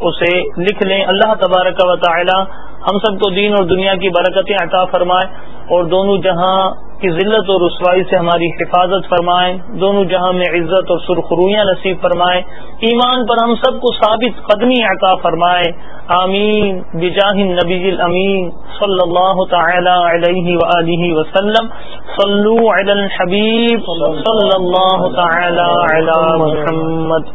اسے لکھ لیں۔ اللہ تبارک و تعالی ہم سب کو دین اور دنیا کی برکتیں عطا فرمائے اور دونوں جہاں کی ذلت اور رسوائی سے ہماری حفاظت فرمائے، دونوں جہاں میں عزت اور سرخرویاں نصیب فرمائے، ایمان پر ہم سب کو ثابت قدمی عطا فرمائے۔ آمین۔ بجاہ نبی الامین صلی اللہ تعالی علیہ وآلہ وسلم۔ صلو علی الحبیب صلی اللہ تعالی علی محمد۔